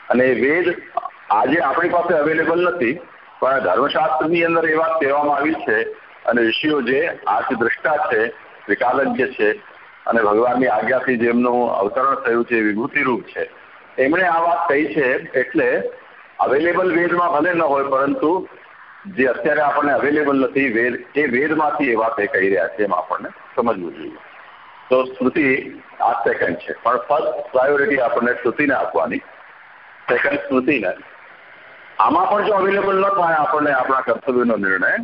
અને વેદ આજે આપણી પાસે અવેલેબલ નથી, પણ ધર્મશાસ્ત્રની અંદર એ વાત કહેવામાં આવી છે અને ઋષિઓ જે દ્રષ્ટા છે, વિકાલજ્ઞ છે અને ભગવાનની આજ્ઞાથી જેમનું અવતરણ થયું છે વિભૂતિ રૂપ છે. એમણે આ વાત કહી છે એટલે અવેલેબલ વેદમાં ભલે ન હોય, પરંતુ જે અત્યારે આપણને અવેલેબલ નથી, વેદ, એ વેદમાંથી એ વાત એ કહી રહ્યા છે એમ આપણને સમજવું જોઈએ. તો સ્મૃતિ આ સેકન્ડ છે. પણ ફર્સ્ટ પ્રાયોરિટી આપણને શ્રુતિને આપવાની. સેકન્ડ સ્મૃતિને આમાં પણ જો અવેલેબલ ન થાય આપણને આપણા કર્તવ્યનો નિર્ણય,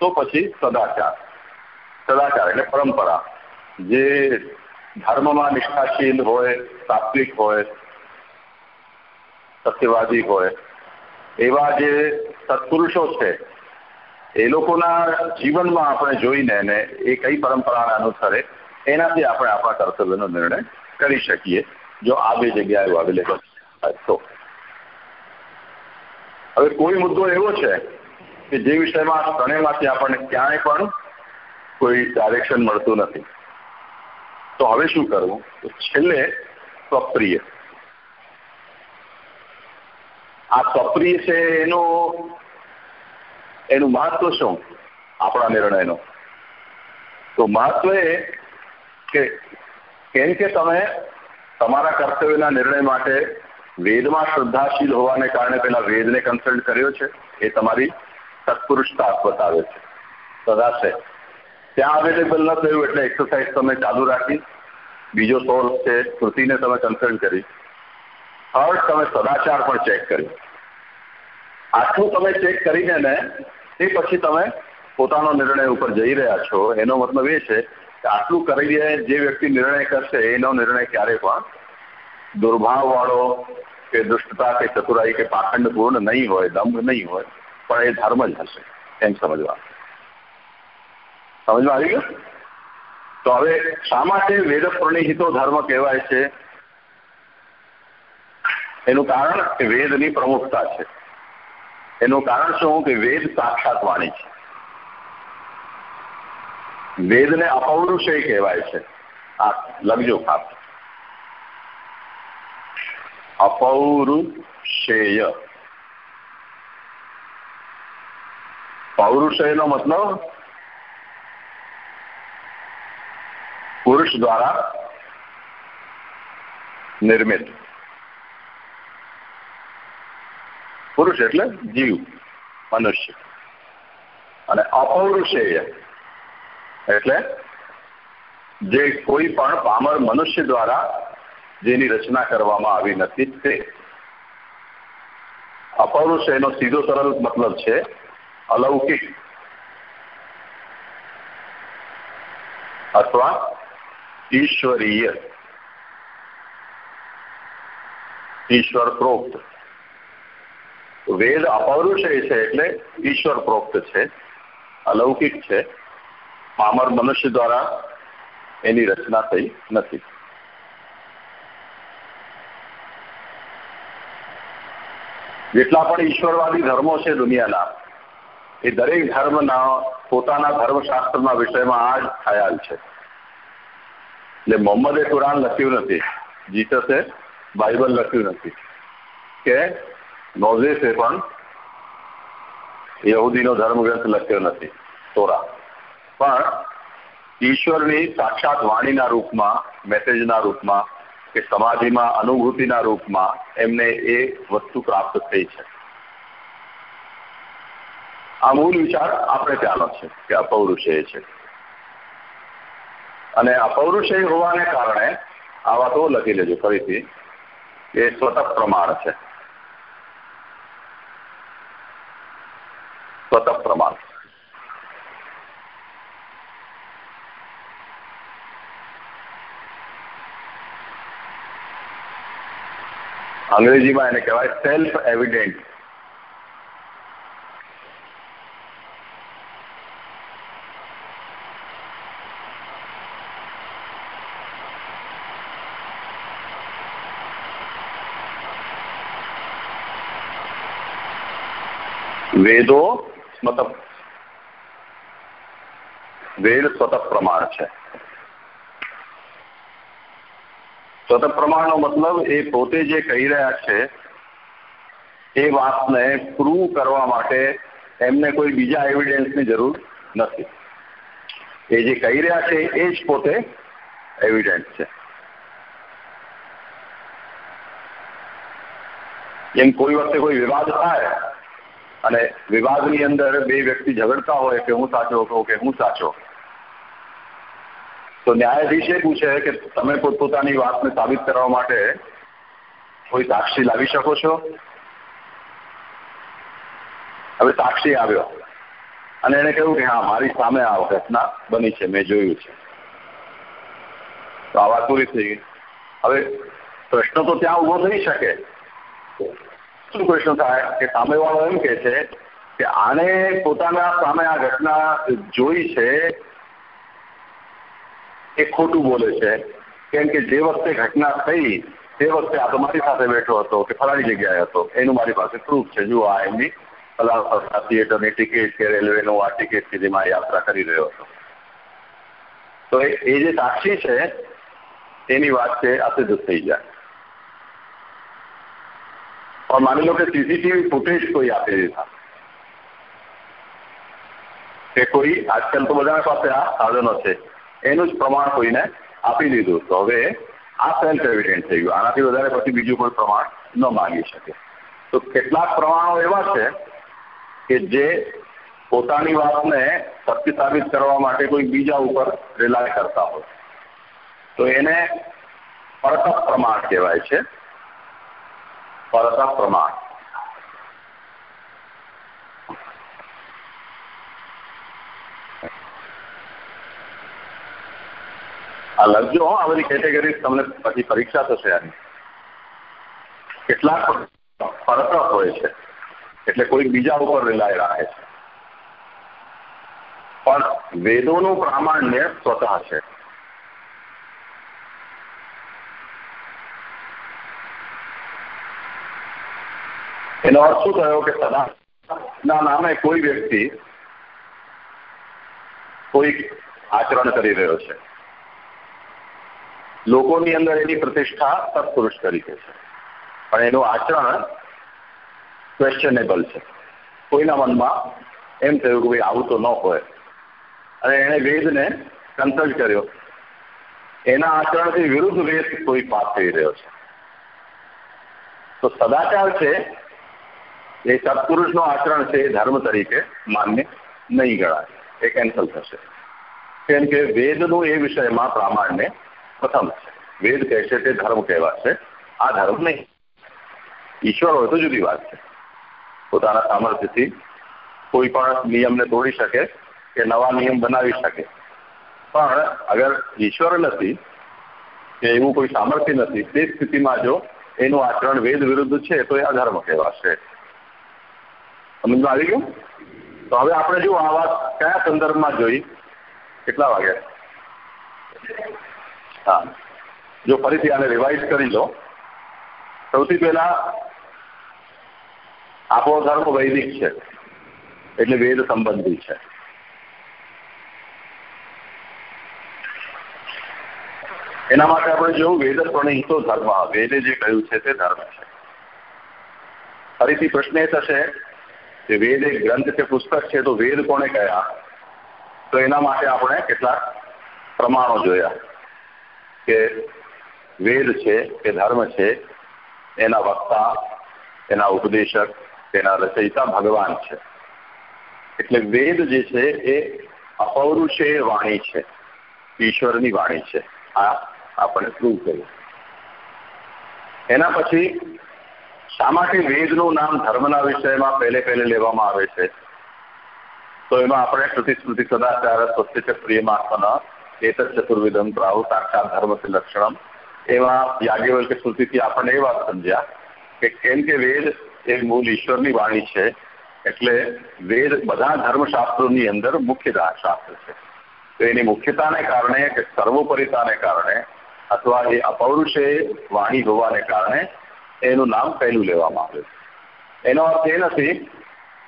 તો પછી સદાચાર. સદાચાર એટલે પરંપરા. જે ધર્મમાં નિષ્ઠાશીલ હોય, સાત્વિક હોય સત્યવાદી હોય. એવા જે સત્પુરુષો છે, એ લોકોના જીવનમાં આપણે જોઈને ને એ કઈ પરંપરાને અનુસરે એનાથી આપણે આપણા કર્તવ્યનો નિર્ણય કરી શકીએ. જો આ બે જગ્યાએ અવેલેબલ તો. હવે કોઈ મુદ્દો એવો છે કે જે વિષયમાં ત્રણેયમાંથી આપણને ક્યાંય પણ કોઈ ડાયરેક્શન મળતું નથી. તો હવે શું કરવું? તો છેલ્લે સ્વપ્રિય. આ સ્વપ્રિય છે એનો, એનું મહત્વ શું? આપણા નિર્ણયનો. તો મહત્વ એ કે કેમ કે તમે તમારા કર્તવ્યના નિર્ણય માટે વેદમાં શ્રદ્ધાશીલ હોવાને કારણે પેલા વેદને કન્સલ્ટ કર્યો છે. એ તમારી તત્પુરુષતા બતાવે છે. સદાશે. ત્યાં અવેલેબલ ન થયું એટલે એક્સરસાઇઝ તમે ચાલુ રાખી. બીજો સોર્સ છે, કૃતિને તમે કન્સલ્ટ કરી. થર્ડ તમે સદાચાર પણ ચેક કર્યો. આટલું તમે ચેક કરીને ને એ પછી તમે પોતાનો નિર્ણય ઉપર જઈ રહ્યા છો. એનો મતલબ એ છે કે આટલું કરીને જે વ્યક્તિ નિર્ણય કરશે, એનો નિર્ણય ક્યારે પણ દુર્ભાવવાળો કે દુષ્ટતા કે ચતુરાઈ કે પાખંડપૂર્ણ નહીં હોય, દંભ નહીં હોય, પણ એ ધર્મ જ હશે. એમ સમજવા. સમજમાં આવી ગયું? તો હવે શા માટે વેદ પ્રણિહિતો ધર્મ કહેવાય છે? એનું કારણ કે વેદની પ્રમુખતા છે. એનું કારણ શું? કે વેદ સાક્ષાત વાણી છે. વેદને અપૌરુષય કહેવાય છે. આ લખજો ખાસ. અપૌરુષેય. પૌરુષેયનો મતલબ પુરુષ દ્વારા નિર્મિત. પુરુષ એટલે જીવ, મનુષ્ય. અને અપૌરુષેય એટલે જે કોઈ પણ પામર મનુષ્ય દ્વારા જેની રચના કરવામાં આવી નથી તે. અપૌરુષેયનો સીધો સરળ મતલબ છે અલૌકિક. અથવા ઈશ્વરીય. ઈશ્વર પ્રોક્ત વેદ અપૌરુષય છે એટલે ઈશ્વર પ્રોક્ત છે. અલૌકિક છે. પામર મનુષ્ય દ્વારા એની રચના થઈ નથી. જેટલા પણ ઈશ્વરવાદી ધર્મો છે દુનિયાના, એ દરેક ધર્મના, પોતાના ધર્મશાસ્ત્રના વિષયમાં આ જ ખ્યાલ છે. એટલે મોહમ્મદે કુરાન લખ્યું નથી, જીસસે બાઇબલ લખ્યું નથી. કે નોઝેસે પણ યહૂદીનો ધર્મગ્રંથ લખ્યો નથી તોરા પણ ઈશ્વરની સાક્ષાત વાણીના રૂપમાં મેસેજના રૂપમાં કે સમાધિમાં, અનુભૂતિના રૂપમાં એમને એ વસ્તુ પ્રાપ્ત થઈ છે. આ મૂળ વિચાર આપણે ત્યાંનો છે કે અપૌરુષેય છે. અને અપૌરુષેય હોવાને કારણે આ વાતો લખી લેજો ફરીથી, એ સ્વતઃ પ્રમાણ છે. સ્વતઃ પ્રમાણ અંગ્રેજીમાં એને કહેવાય સેલ્ફ એવિડેન્ટ વેદો મતલબ વેદ સ્વતઃ પ્રમાણ છે. સ્વતઃ પ્રમાણનો મતલબ એ પોતે જે કહી રહ્યા છે એ વાતને પ્રૂવ કરવા માટે એમને કોઈ બીજા એવિડન્સની જરૂર નથી. એ જે કહી રહ્યા છે એ જ પોતે એવિડન્સ છે. જેમ કોઈ વખતે કોઈ વિવાદ થાય અને વિવાદની અંદર બે વ્યક્તિ ઝઘડતા હોય કે હું સાચો કહું કે હું સાચો. તો ન્યાયાધીશ પૂછે કે તમે પોતપોતાની વાતને સાબિત કરવા માટે કોઈ સાક્ષી લાવી શકો છો? હવે સાક્ષી આવ્યો. અને એને કહ્યું કે હા, મારી સામે આ ઘટના બની છે, મેં જોયું છે. તો આ વાત પૂરી થઈ હવે પ્રશ્ન તો ત્યાં ઊભો થઈ શકે. શું પ્રશ્ન થાય? કે સામેવાળો એમ કે છે કે આને પોતાના સામે આ ઘટના જોઈ છે એ ખોટું બોલે છે. કેમ કે જે વખતે ઘટના થઈ, તે વખતે આ તો મારી સાથે બેઠો હતો, કે ફલાણી જગ્યાએ હતો. એનું મારી પાસે પ્રૂફ છે. જુઓ આ એમની થિયેટરની ટિકિટ કે રેલવેનું આ ટિકિટ કે જેમાં યાત્રા કરી રહ્યો હતો. તો એ જે સાક્ષી છે, એની વાત છે, આ સિદ્ધ થઈ જાય. પણ માની લો કે સીસીટીવી ફૂટેજ કોઈ આપી દીધા કે કોઈ આજકાલ તો બધા પાસે આ સાધનો છે એનું જ પ્રમાણ કોઈને આપી દીધું તો હવે આ સેલ્ફ એવિડેન્ટ થઈ ગયું આનાથી વધારે પછી બીજું કોઈ પ્રમાણ ન માંગી શકે તો કેટલાક પ્રમાણો એવા છે કે જે પોતાની વાતને સત્ય સાબિત કરવા માટે કોઈ બીજા ઉપર રિલાય કરતા હોય તો એને પરત પ્રમાણ કહેવાય છે પરત પ્રમાણ આ લખજો આ બધી કેટેગરી તમને પછી પરીક્ષા થશે આની. કેટલાક પરત હોય છે, એટલે કોઈ બીજા ઉપર રિલાય રાખે છે. પણ વેદોનું પ્રામાણ્ય સ્વતઃ છે. એનો અર્થ શું થયો કે સદા નામે કોઈ વ્યક્તિ કોઈ આચરણ કરી રહ્યો છે. લોકોની અંદર એની પ્રતિષ્ઠા સત્પુરુષ તરીકે છે. પણ એનું આચરણ ક્વેશ્ચનેબલ છે. કોઈના મનમાં એમ થયું કે ભાઈ આવું તો ન હોય. અને એણે વેદને કન્સલ્ટ કર્યો. એના આચરણથી વિરુદ્ધ વેદ કોઈ પાસ થઈ રહ્યો છે. તો સદાચાર છે એ સત્પુરુષનું આચરણ છે એ ધર્મ તરીકે માન્ય નહીં ગણાય. એ કેન્સલ થશે. કેમ કે વેદનું એ વિષયમાં પ્રામાણ્ય પ્રથમ છે. વેદ કહેશે તે ધર્મ કહેવાશે. આ ધર્મ નહીં. ઈશ્વર હોય તો જુદી વાત છે. પોતાના સામર્થ્યથી કોઈ પણ નિયમને તોડી શકે કે નવા નિયમ બનાવી શકે. પણ અગર ઈશ્વર નથી, કે એવું કોઈ સામર્થ્ય નથી, તે સ્થિતિમાં જો એનું આચરણ વેદ વિરુદ્ધ છે, તો એ અધર્મ કહેવાશે. સમજમાં આવી ગયું? તો હવે આપણે જો આ વાત કયા સંદર્ભમાં જોઈ? કેટલા વાગે? હા. જો ફરીથી આને રિવાઇઝ કરી લો. સૌથી પહેલા આપણો ધર્મ વૈદિક છે, એટલે વેદ સંબંધી છે. એના માટે આપણે જોયું વેદ પ્રણિતો ધર્મ, વેદે જે કહ્યું છે તે ધર્મ છે. ફરીથી પ્રશ્ન એ થશે કે વેદ એક ગ્રંથ કે પુસ્તક છે, તો વેદ કોને કયા તો એના માટે આપણે કેટલાક પ્રમાણો જોયા કે વેદ છે, કે ધર્મ છે, એના વક્તા, એના ઉપદેશક, તેના રચયિતા ભગવાન છે. એટલે વેદ જે છે, એ અપૌરુષેય વાણી છે. ઈશ્વરની વાણી છે. આ આપણે પ્રૂવ કર્યું. એના પછી શા માટે વેદનું નામ ધર્મના વિષયમાં પહેલે પહેલે લેવામાં આવે છે. તો એમાં આપણે શ્રુતિ સ્મૃતિ સદાચાર સ્વસ્તિચ પ્રિયમાત્મન એત ચતુર્વિધમ, પ્રાહુ, સાક્ષાત ધર્મથી લક્ષણમ એમાં યાજ્ઞવલ્ક સ્મૃતિથી આપણને એ વાત સમજ્યા કે કેમ કે વેદ એ મૂળ ઈશ્વરની વાણી છે, એટલે વેદ બધા ધર્મશાસ્ત્રોની અંદર મુખ્ય શાસ્ત્ર છે. તો એની મુખ્યતાને કારણે કે સર્વોપરિતાને કારણે અથવા એ અપૌરુષે વાણી હોવાને કારણે એનું નામ પહેલું લેવામાં આવે એનો અર્થ એ નથી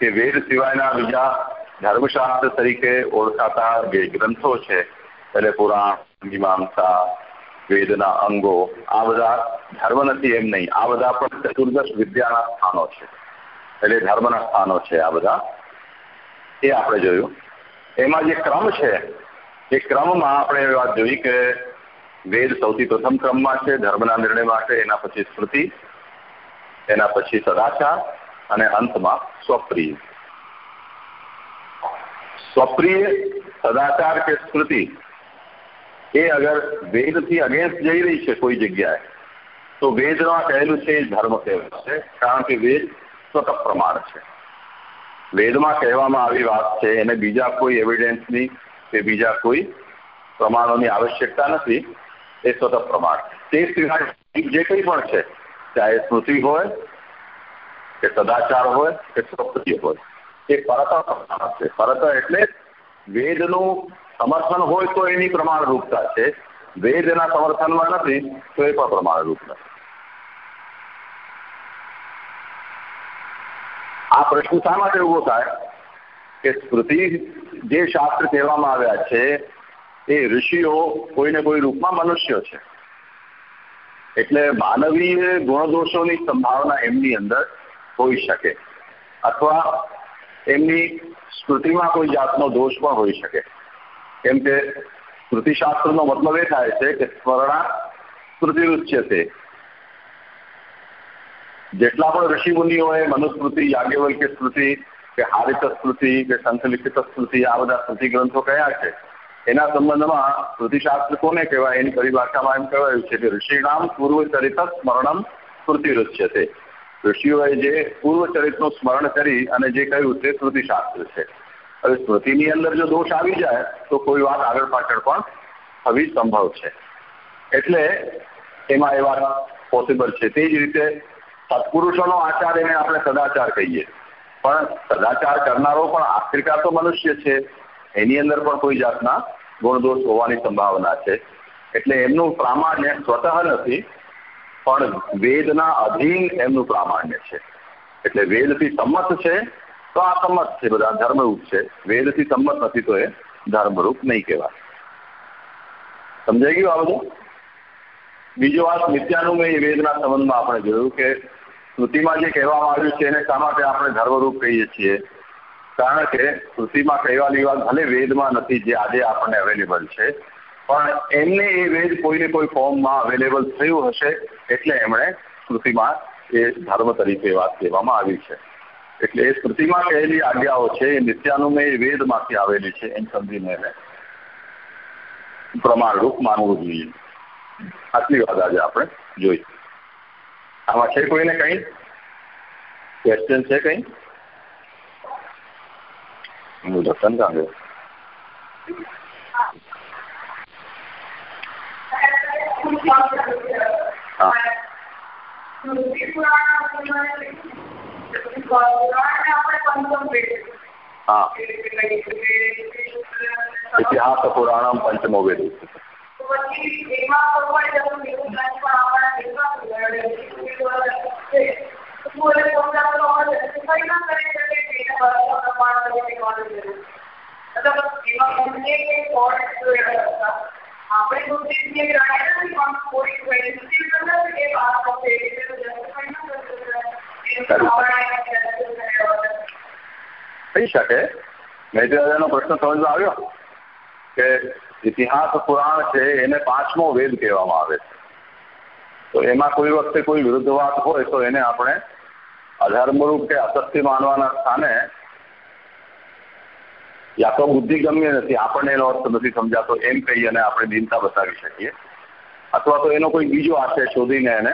કે વેદ સિવાયના બીજા ધર્મશાસ્ત્ર તરીકે ઓળખાતા જે ગ્રંથો છે, એટલે પુરાણ, મીમાંસા, વેદના અંગો, આ બધા ધર્મ નથી એમ નહીં. આ બધા પણ ચતુર્દશ વિદ્યાના સ્થાનો છે. એટલે ધર્મના સ્થાનો છે આ બધા. એ આપણે જોયું. એમાં જે ક્રમ છે, એ ક્રમમાં આપણે વાત જોઈ કે વેદ સૌથી પ્રથમ ક્રમમાં છે, ધર્મના નિર્ણય માટે, એના પછી સ્મૃતિ એના પછી સદાચાર અને અંતમાં સ્વપ્રિય. સ્વપ્રિય સદાચાર કે સ્મૃતિ એ અગર વેદથી અગેન્સ્ટ જઈ રહી છે કોઈ જગ્યાએ, તો વેદમાં કહેલું છે એ ધર્મ કહેવાશે કારણ કે વેદ સ્વત પ્રમાણ છે. વેદમાં કહેવામાં આવી વાત છે, એને બીજા કોઈ એવિડન્સની કે બીજા કોઈ પ્રમાણોની આવશ્યકતા નથી, એ સ્વત પ્રમાણ તે સિવાય જે કંઈ પણ છે ચાહે સ્મૃતિ હોય કે સદાચાર હોય કે સ્વપ્તિ હોય એ પરત છે પરત એટલે વેદનું સમર્થન હોય તો એની પ્રમાણરૂપતા છે વેદ એના સમર્થનમાં નથી તો એ પણ પ્રમાણરૂપ નથી આ પ્રશ્ન શા માટે ઊભો થાય કે સ્મૃતિ જે શાસ્ત્ર કહેવામાં આવ્યા છે એ ઋષિઓ કોઈને કોઈ રૂપમાં મનુષ્યો છે. એટલે માનવીય ગુણદોષોની સંભાવના એમની અંદર હોઈ શકે. અથવા એમની સ્મૃતિમાં કોઈ જાતનો દોષ પણ હોઈ શકે. કેમ કે સ્મૃતિશાસ્ત્રનો મતલબ એ થાય છે કે સ્મરણા સ્મૃતિરુચ્ય જેટલા પણ ઋષિમુનિઓએ મનુસ્મૃતિ, યાજ્ઞવલ્ક્ય સ્મૃતિ કે હારિત સ્મૃતિ કે સંતલિખિત સ્મૃતિ, આ બધા સ્મૃતિ ગ્રંથો કયા છે? એના સંબંધમાં સ્મૃતિશાસ્ત્ર કોને કહેવાય? એની પરિભાષામાં એમ કહેવાયું છે કે ઋષિનામ પૂર્વ ચરિત સ્મરણમ સ્મૃતિ છે ઋષિઓએ જે પૂર્વ ચરિતનું સ્મરણ કરી અને જે કહ્યું તે સ્મૃતિશાસ્ત્ર છે. હવે સ્મૃતિની અંદર જો દોષ આવી જાય, તો કોઈ વાત આગળ પાછળ પણ થવી સંભવ છે. એટલે એમાં એ વાત પોસિબલ છે. તે જ રીતે સત્પુરુષોનો આચાર એને આપણે સદાચાર કહીએ. પણ સદાચાર કરનારો પણ આખિરકાર તો મનુષ્ય છે. એની અંદર પણ કોઈ જાતના ગુણદોષ હોવાની સંભાવના છે. એટલે એમનું પ્રામાણ્ય સ્વતઃ નથી, પણ વેદના અધીન એમનું પ્રામાણ્ય છે. એટલે વેદથી સંમત છે તો આ સંમત છે, બધા ધર્મરૂપ છે. વેદથી સંમત નથી તો એ ધર્મરૂપ નહીં કહેવાય. સમજાઈ ગયું આ બધું? બીજો વાત, નિત્યાનુમેય વેદના સંબંધમાં આપણે જોયું કે સ્મૃતિમાં જે કહેવામાં આવ્યું છે એને શા માટે આપણે ધર્મરૂપ કહીએ છીએ? કારણ કે સ્મૃતિમાં કહેવાની વાત ભલે વેદમાં નથી જે આજે આપણને અવેલેબલ છે, પણ એમને એ વેદ કોઈને કોઈ ફોર્મમાં અવેલેબલ થયું હશે એટલે એમણે સ્મૃતિમાં એ ધર્મ તરીકે વાત કહેવામાં આવી છે. એટલે એ સ્મૃતિમાં કહેલી આજ્ઞાઓ છે, એ નિત્યાનુમેય વેદમાંથી આવેલી છે, એમ સમજીને એને પ્રમાણરૂપ માનવું જોઈએ. આટલી વાત આજે આપણે જોઈ. આમાં છે કોઈને કઈ? ક્વેશ્ચન છે કઈ? 我的分账的。啊。हाँ इतिहास पुराण पंचमो वेद થઈ શકે? મહેન્દ્રનો પ્રશ્ન સમજમાં આવ્યો કે ઇતિહાસ પુરાણ છે, એને પાંચમો વેદ કહેવામાં આવે છે. તો એમાં કોઈ વખતે કોઈ વિરુદ્ધવાદ હોય તો એને આપણે અધર્મરૂપ કે અસત્ય માનવાના સ્થાને યા તો બુદ્ધિ ગમ્ય નથી, આપણને એનો અર્થ નથી સમજાતો, એમ કહી અને આપણે દિનતા બતાવી શકીએ. અથવા તો એનો કોઈ બીજો આશય શોધીને એને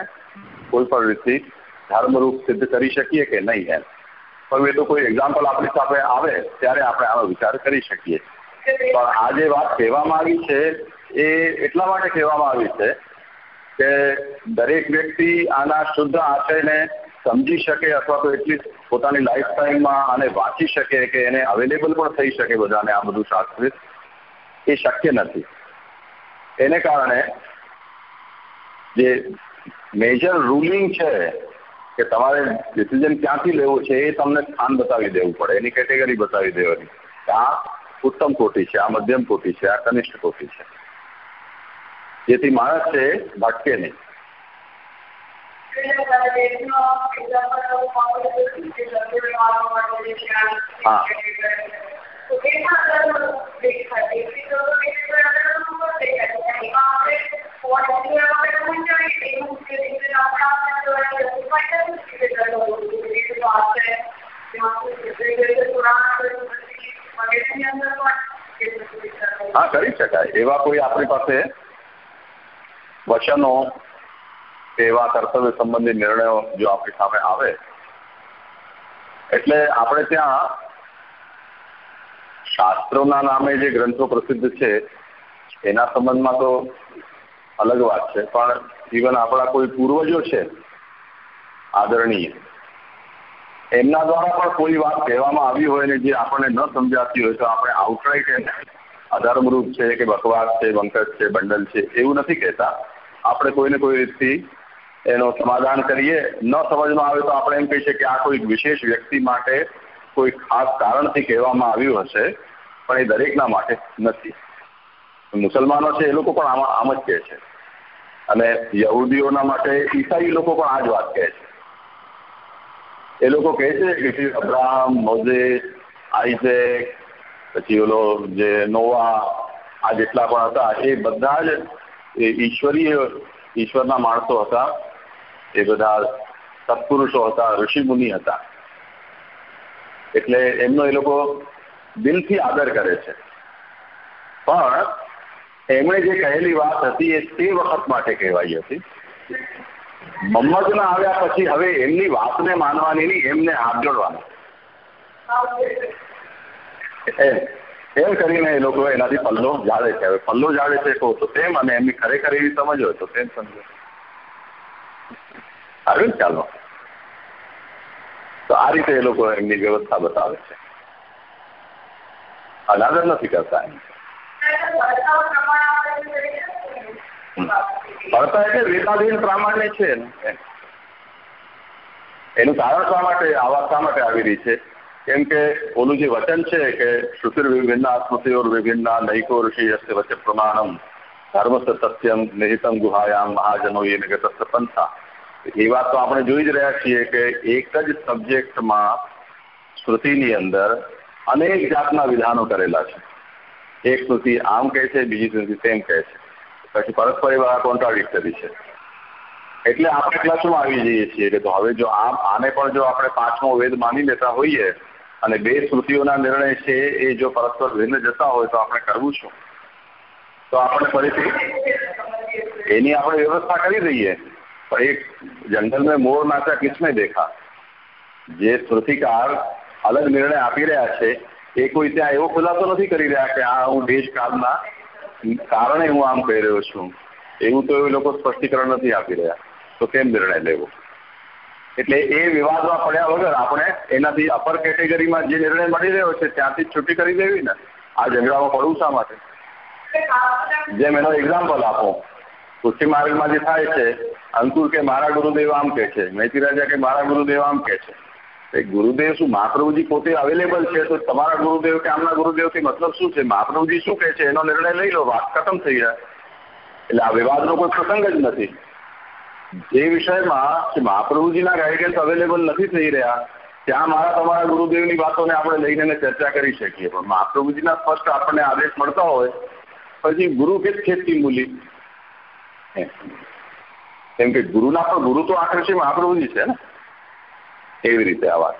કોઈ પણ રીતથી ધર્મરૂપ સિદ્ધ કરી શકીએ કે નહીં એમ. પણ એ તો કોઈ એક્ઝામ્પલ આપણી સામે આવે, ત્યારે આપણે આનો વિચાર કરી શકીએ. પણ આ જે વાત કહેવામાં આવી છે, એ એટલા માટે કહેવામાં આવી છે કે દરેક વ્યક્તિ આના શુદ્ધ આશયને સમજી શકે અથવા તો એટલીસ્ટ પોતાની લાઈફ ટાઈમમાં આને વાંચી શકે કે એને અવેલેબલ પણ થઈ શકે બધાને આ બધું શાસ્ત્રી. એ શક્ય નથી. એને કારણે જે મેજર રૂલિંગ છે કે તમારે ડિસિઝન ક્યાંથી લેવું છે એ તમને સ્થાન બતાવી દેવું પડે. એની કેટેગરી બતાવી દેવાની. આ ઉત્તમ કોટી છે, આ મધ્યમ કોટી છે, આ કનિષ્ઠ કોટી છે. જેથી માણસ છે ભટકે નહીં. હા હા કરી શકાય. એવા કોઈ આપણી પાસે વચનો એવા કર્તવ્ય સંબંધી નિર્ણયો જો આપણી સામે આવે. એટલે આપણે ત્યાં શાસ્ત્રોના નામે જે ગ્રંથો પ્રસિદ્ધ છે, એના સંબંધમાં તો અલગ વાત છે, પણ ઇવન આપણા કોઈ પૂર્વજો છે, આદરણીય, એમના દ્વારા પણ કોઈ વાત કહેવામાં આવી હોય ને જે આપણને ન સમજાતી હોય તો આપણે આઉટરાઇટ એને અધર્મરૂપ છે કે બકવાસ છે બંકટ છે, બંડલ છે, એવું નથી કહેતા. આપણે કોઈને કોઈ રીતથી એનો સમાધાન કરીએ. ન સમજમાં આવે તો આપણે એમ કહી શકીએ કે આ કોઈ વિશેષ વ્યક્તિ માટે કોઈ ખાસ કારણથી કહેવામાં આવ્યું હશે, પણ એ દરેકના માટે નથી. મુસલમાનો છે એ લોકો પણ આમાં, આમ જ કહે છે. અને યહૂદીઓના માટે ઈસાઈ લોકો પણ આ જ વાત કહે છે. એ લોકો કહે છે કે અબ્રાહમ, મોઝેસ આઈઝેક પછી ઓલો જે નોવા, આ જેટલા પણ હતા, એ બધા જ ઈશ્વરીય, ઈશ્વરના માણસો હતા. એ બધા સત્પુરુષો હતા, ઋષિમુનિ હતા. એટલે એમનો એ લોકો દિલથી આદર કરે છે. પણ એમણે જે કહેલી વાત હતી એ તે વખત માટે કહેવાઈ હતી. મમ્મદના આવ્યા પછી હવે એમની વાતને માનવાની નહીં, એમને હાથ જોડવાનો. એમ કરીને એ લોકો એનાથી પલ્લો જાળે છે. હવે પલ્લો જાળે છે કહો તો તેમ અને એમની ખરેખર એવી સમજ હોય તો તેમ સમજો. આવ્યું ચાલો તો આ રીતે એ લોકો એમની વ્યવસ્થા બતાવે છે. અનાદર નથી કરતા એમ. ભણતા એટલે વેદાધીન પ્રામાણ્ય છે એનું કારણ શા માટે આવા શા માટે આવી રહી છે? કેમ કે ઓલું જે વચન છે કે શ્રુતિર વિભિન્ન સ્મૃતિઓર વિભિન્ના નૈકો ઋષિ અસ્ય પ્રમાણમ. ધર્મસ્થ સત્યમ નિહિતમ ગુહાયામ મહાજનો એ નિગત પંથા. એ વાત તો આપણે જોઈ જ રહ્યા છીએ કે એક જ સબ્જેક્ટમાં સ્મૃતિની અંદર અનેક જાતના વિધાનો કરેલા છે. એક સ્મૃતિ આમ કહે છે, બીજી સ્મૃતિ તેમ કહે છે. પછી પરસ્પર એવા કોન્ટ્રાડિક્ટરી છે. એટલે આપણે ક્લાસમાં આવી જઈએ છીએ કે હવે જો આમ, આને પણ જો આપણે પાંચમો વેદ માની લેતા હોઈએ અને બે સ્મૃતિઓના નિર્ણય છે એ જો પરસ્પર ભિન્ન જતા હોય તો આપણે કરવું છું તો આપણે ફરીથી એની આપણે વ્યવસ્થા કરી દઈએ. એક જંગલ મેં મોર નાચા કિસને દેખા જે સ્મૃતિકાર અલગ નિર્ણય આપી રહ્યા છે એ કોઈ ત્યાં એવો ખુલાસો નથી કરી રહ્યા કે આ હું દેશકાળના કારણે હું આમ કહી રહ્યો છું એવું તો એ લોકો સ્પષ્ટીકરણ નથી આપી રહ્યા તો કેમ નિર્ણય લેવો એટલે એ વિવાદમાં પડ્યા વગર આપણે એનાથી અપર કેટેગરીમાં જે નિર્ણય મળી રહ્યો છે ત્યાંથી છૂટી કરી દેવી ને આ ઝઘડામાં પડવું શા માટે જેમ એનો એક્ઝામ્પલ આપો માર્ગમાં જે થાય છે અંકુર કે મારા ગુરુદેવ આમ કે છે મૈત્રી રાજા કે મારા ગુરુદેવ આમ કે છે. ગુરુદેવ શું મહાપ્રભુજી પોતે અવેલેબલ છે? તો તમારા ગુરુદેવ કે આમના ગુરુદેવથી મતલબ શું છે? મહાપ્રભુજી શું કહે છે? એનો નિર્ણય લઈ લો, વાત ખતમ થઈ જાય. એટલે આ વિવાદનો કોઈ પ્રસંગ જ નથી. જે વિષયમાં મહાપ્રભુજીના ગાઈડન્સ અવેલેબલ નથી થઈ રહ્યા, ત્યાં મારા તમારા ગુરુદેવની વાતોને આપણે લઈને ચર્ચા કરી શકીએ. પણ મહાપ્રભુજીના સ્પષ્ટ આપણને આદેશ મળતા હોય, પછી ગુરુ કે ખેતી મૂલી. કેમ કે ગુરુના પણ ગુરુ તો આખરે છે મહાપ્રભુજી છે ને? એવી રીતે આ વાત?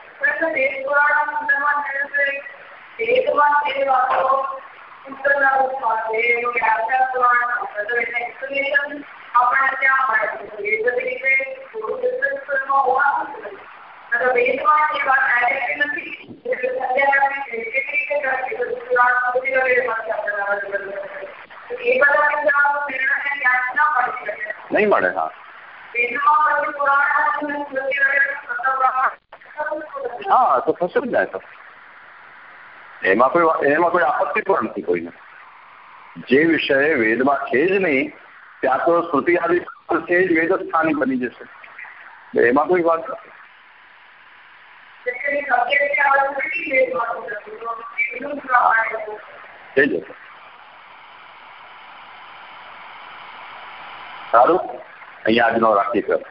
નહીં મળે, હા. હા, તો થશે જ ને તો. એમાં કોઈ એમાં કોઈ આપત્તિ પણ નથી કોઈને. જે વિષય વેદમાં છે જ નહીં, ત્યાં તો શ્રુતિ આદિ છે જ વેદ સ્થાન બની જશે. એમાં કોઈ વાત જશે. સારું? અહીંયા આજનો રાખી સર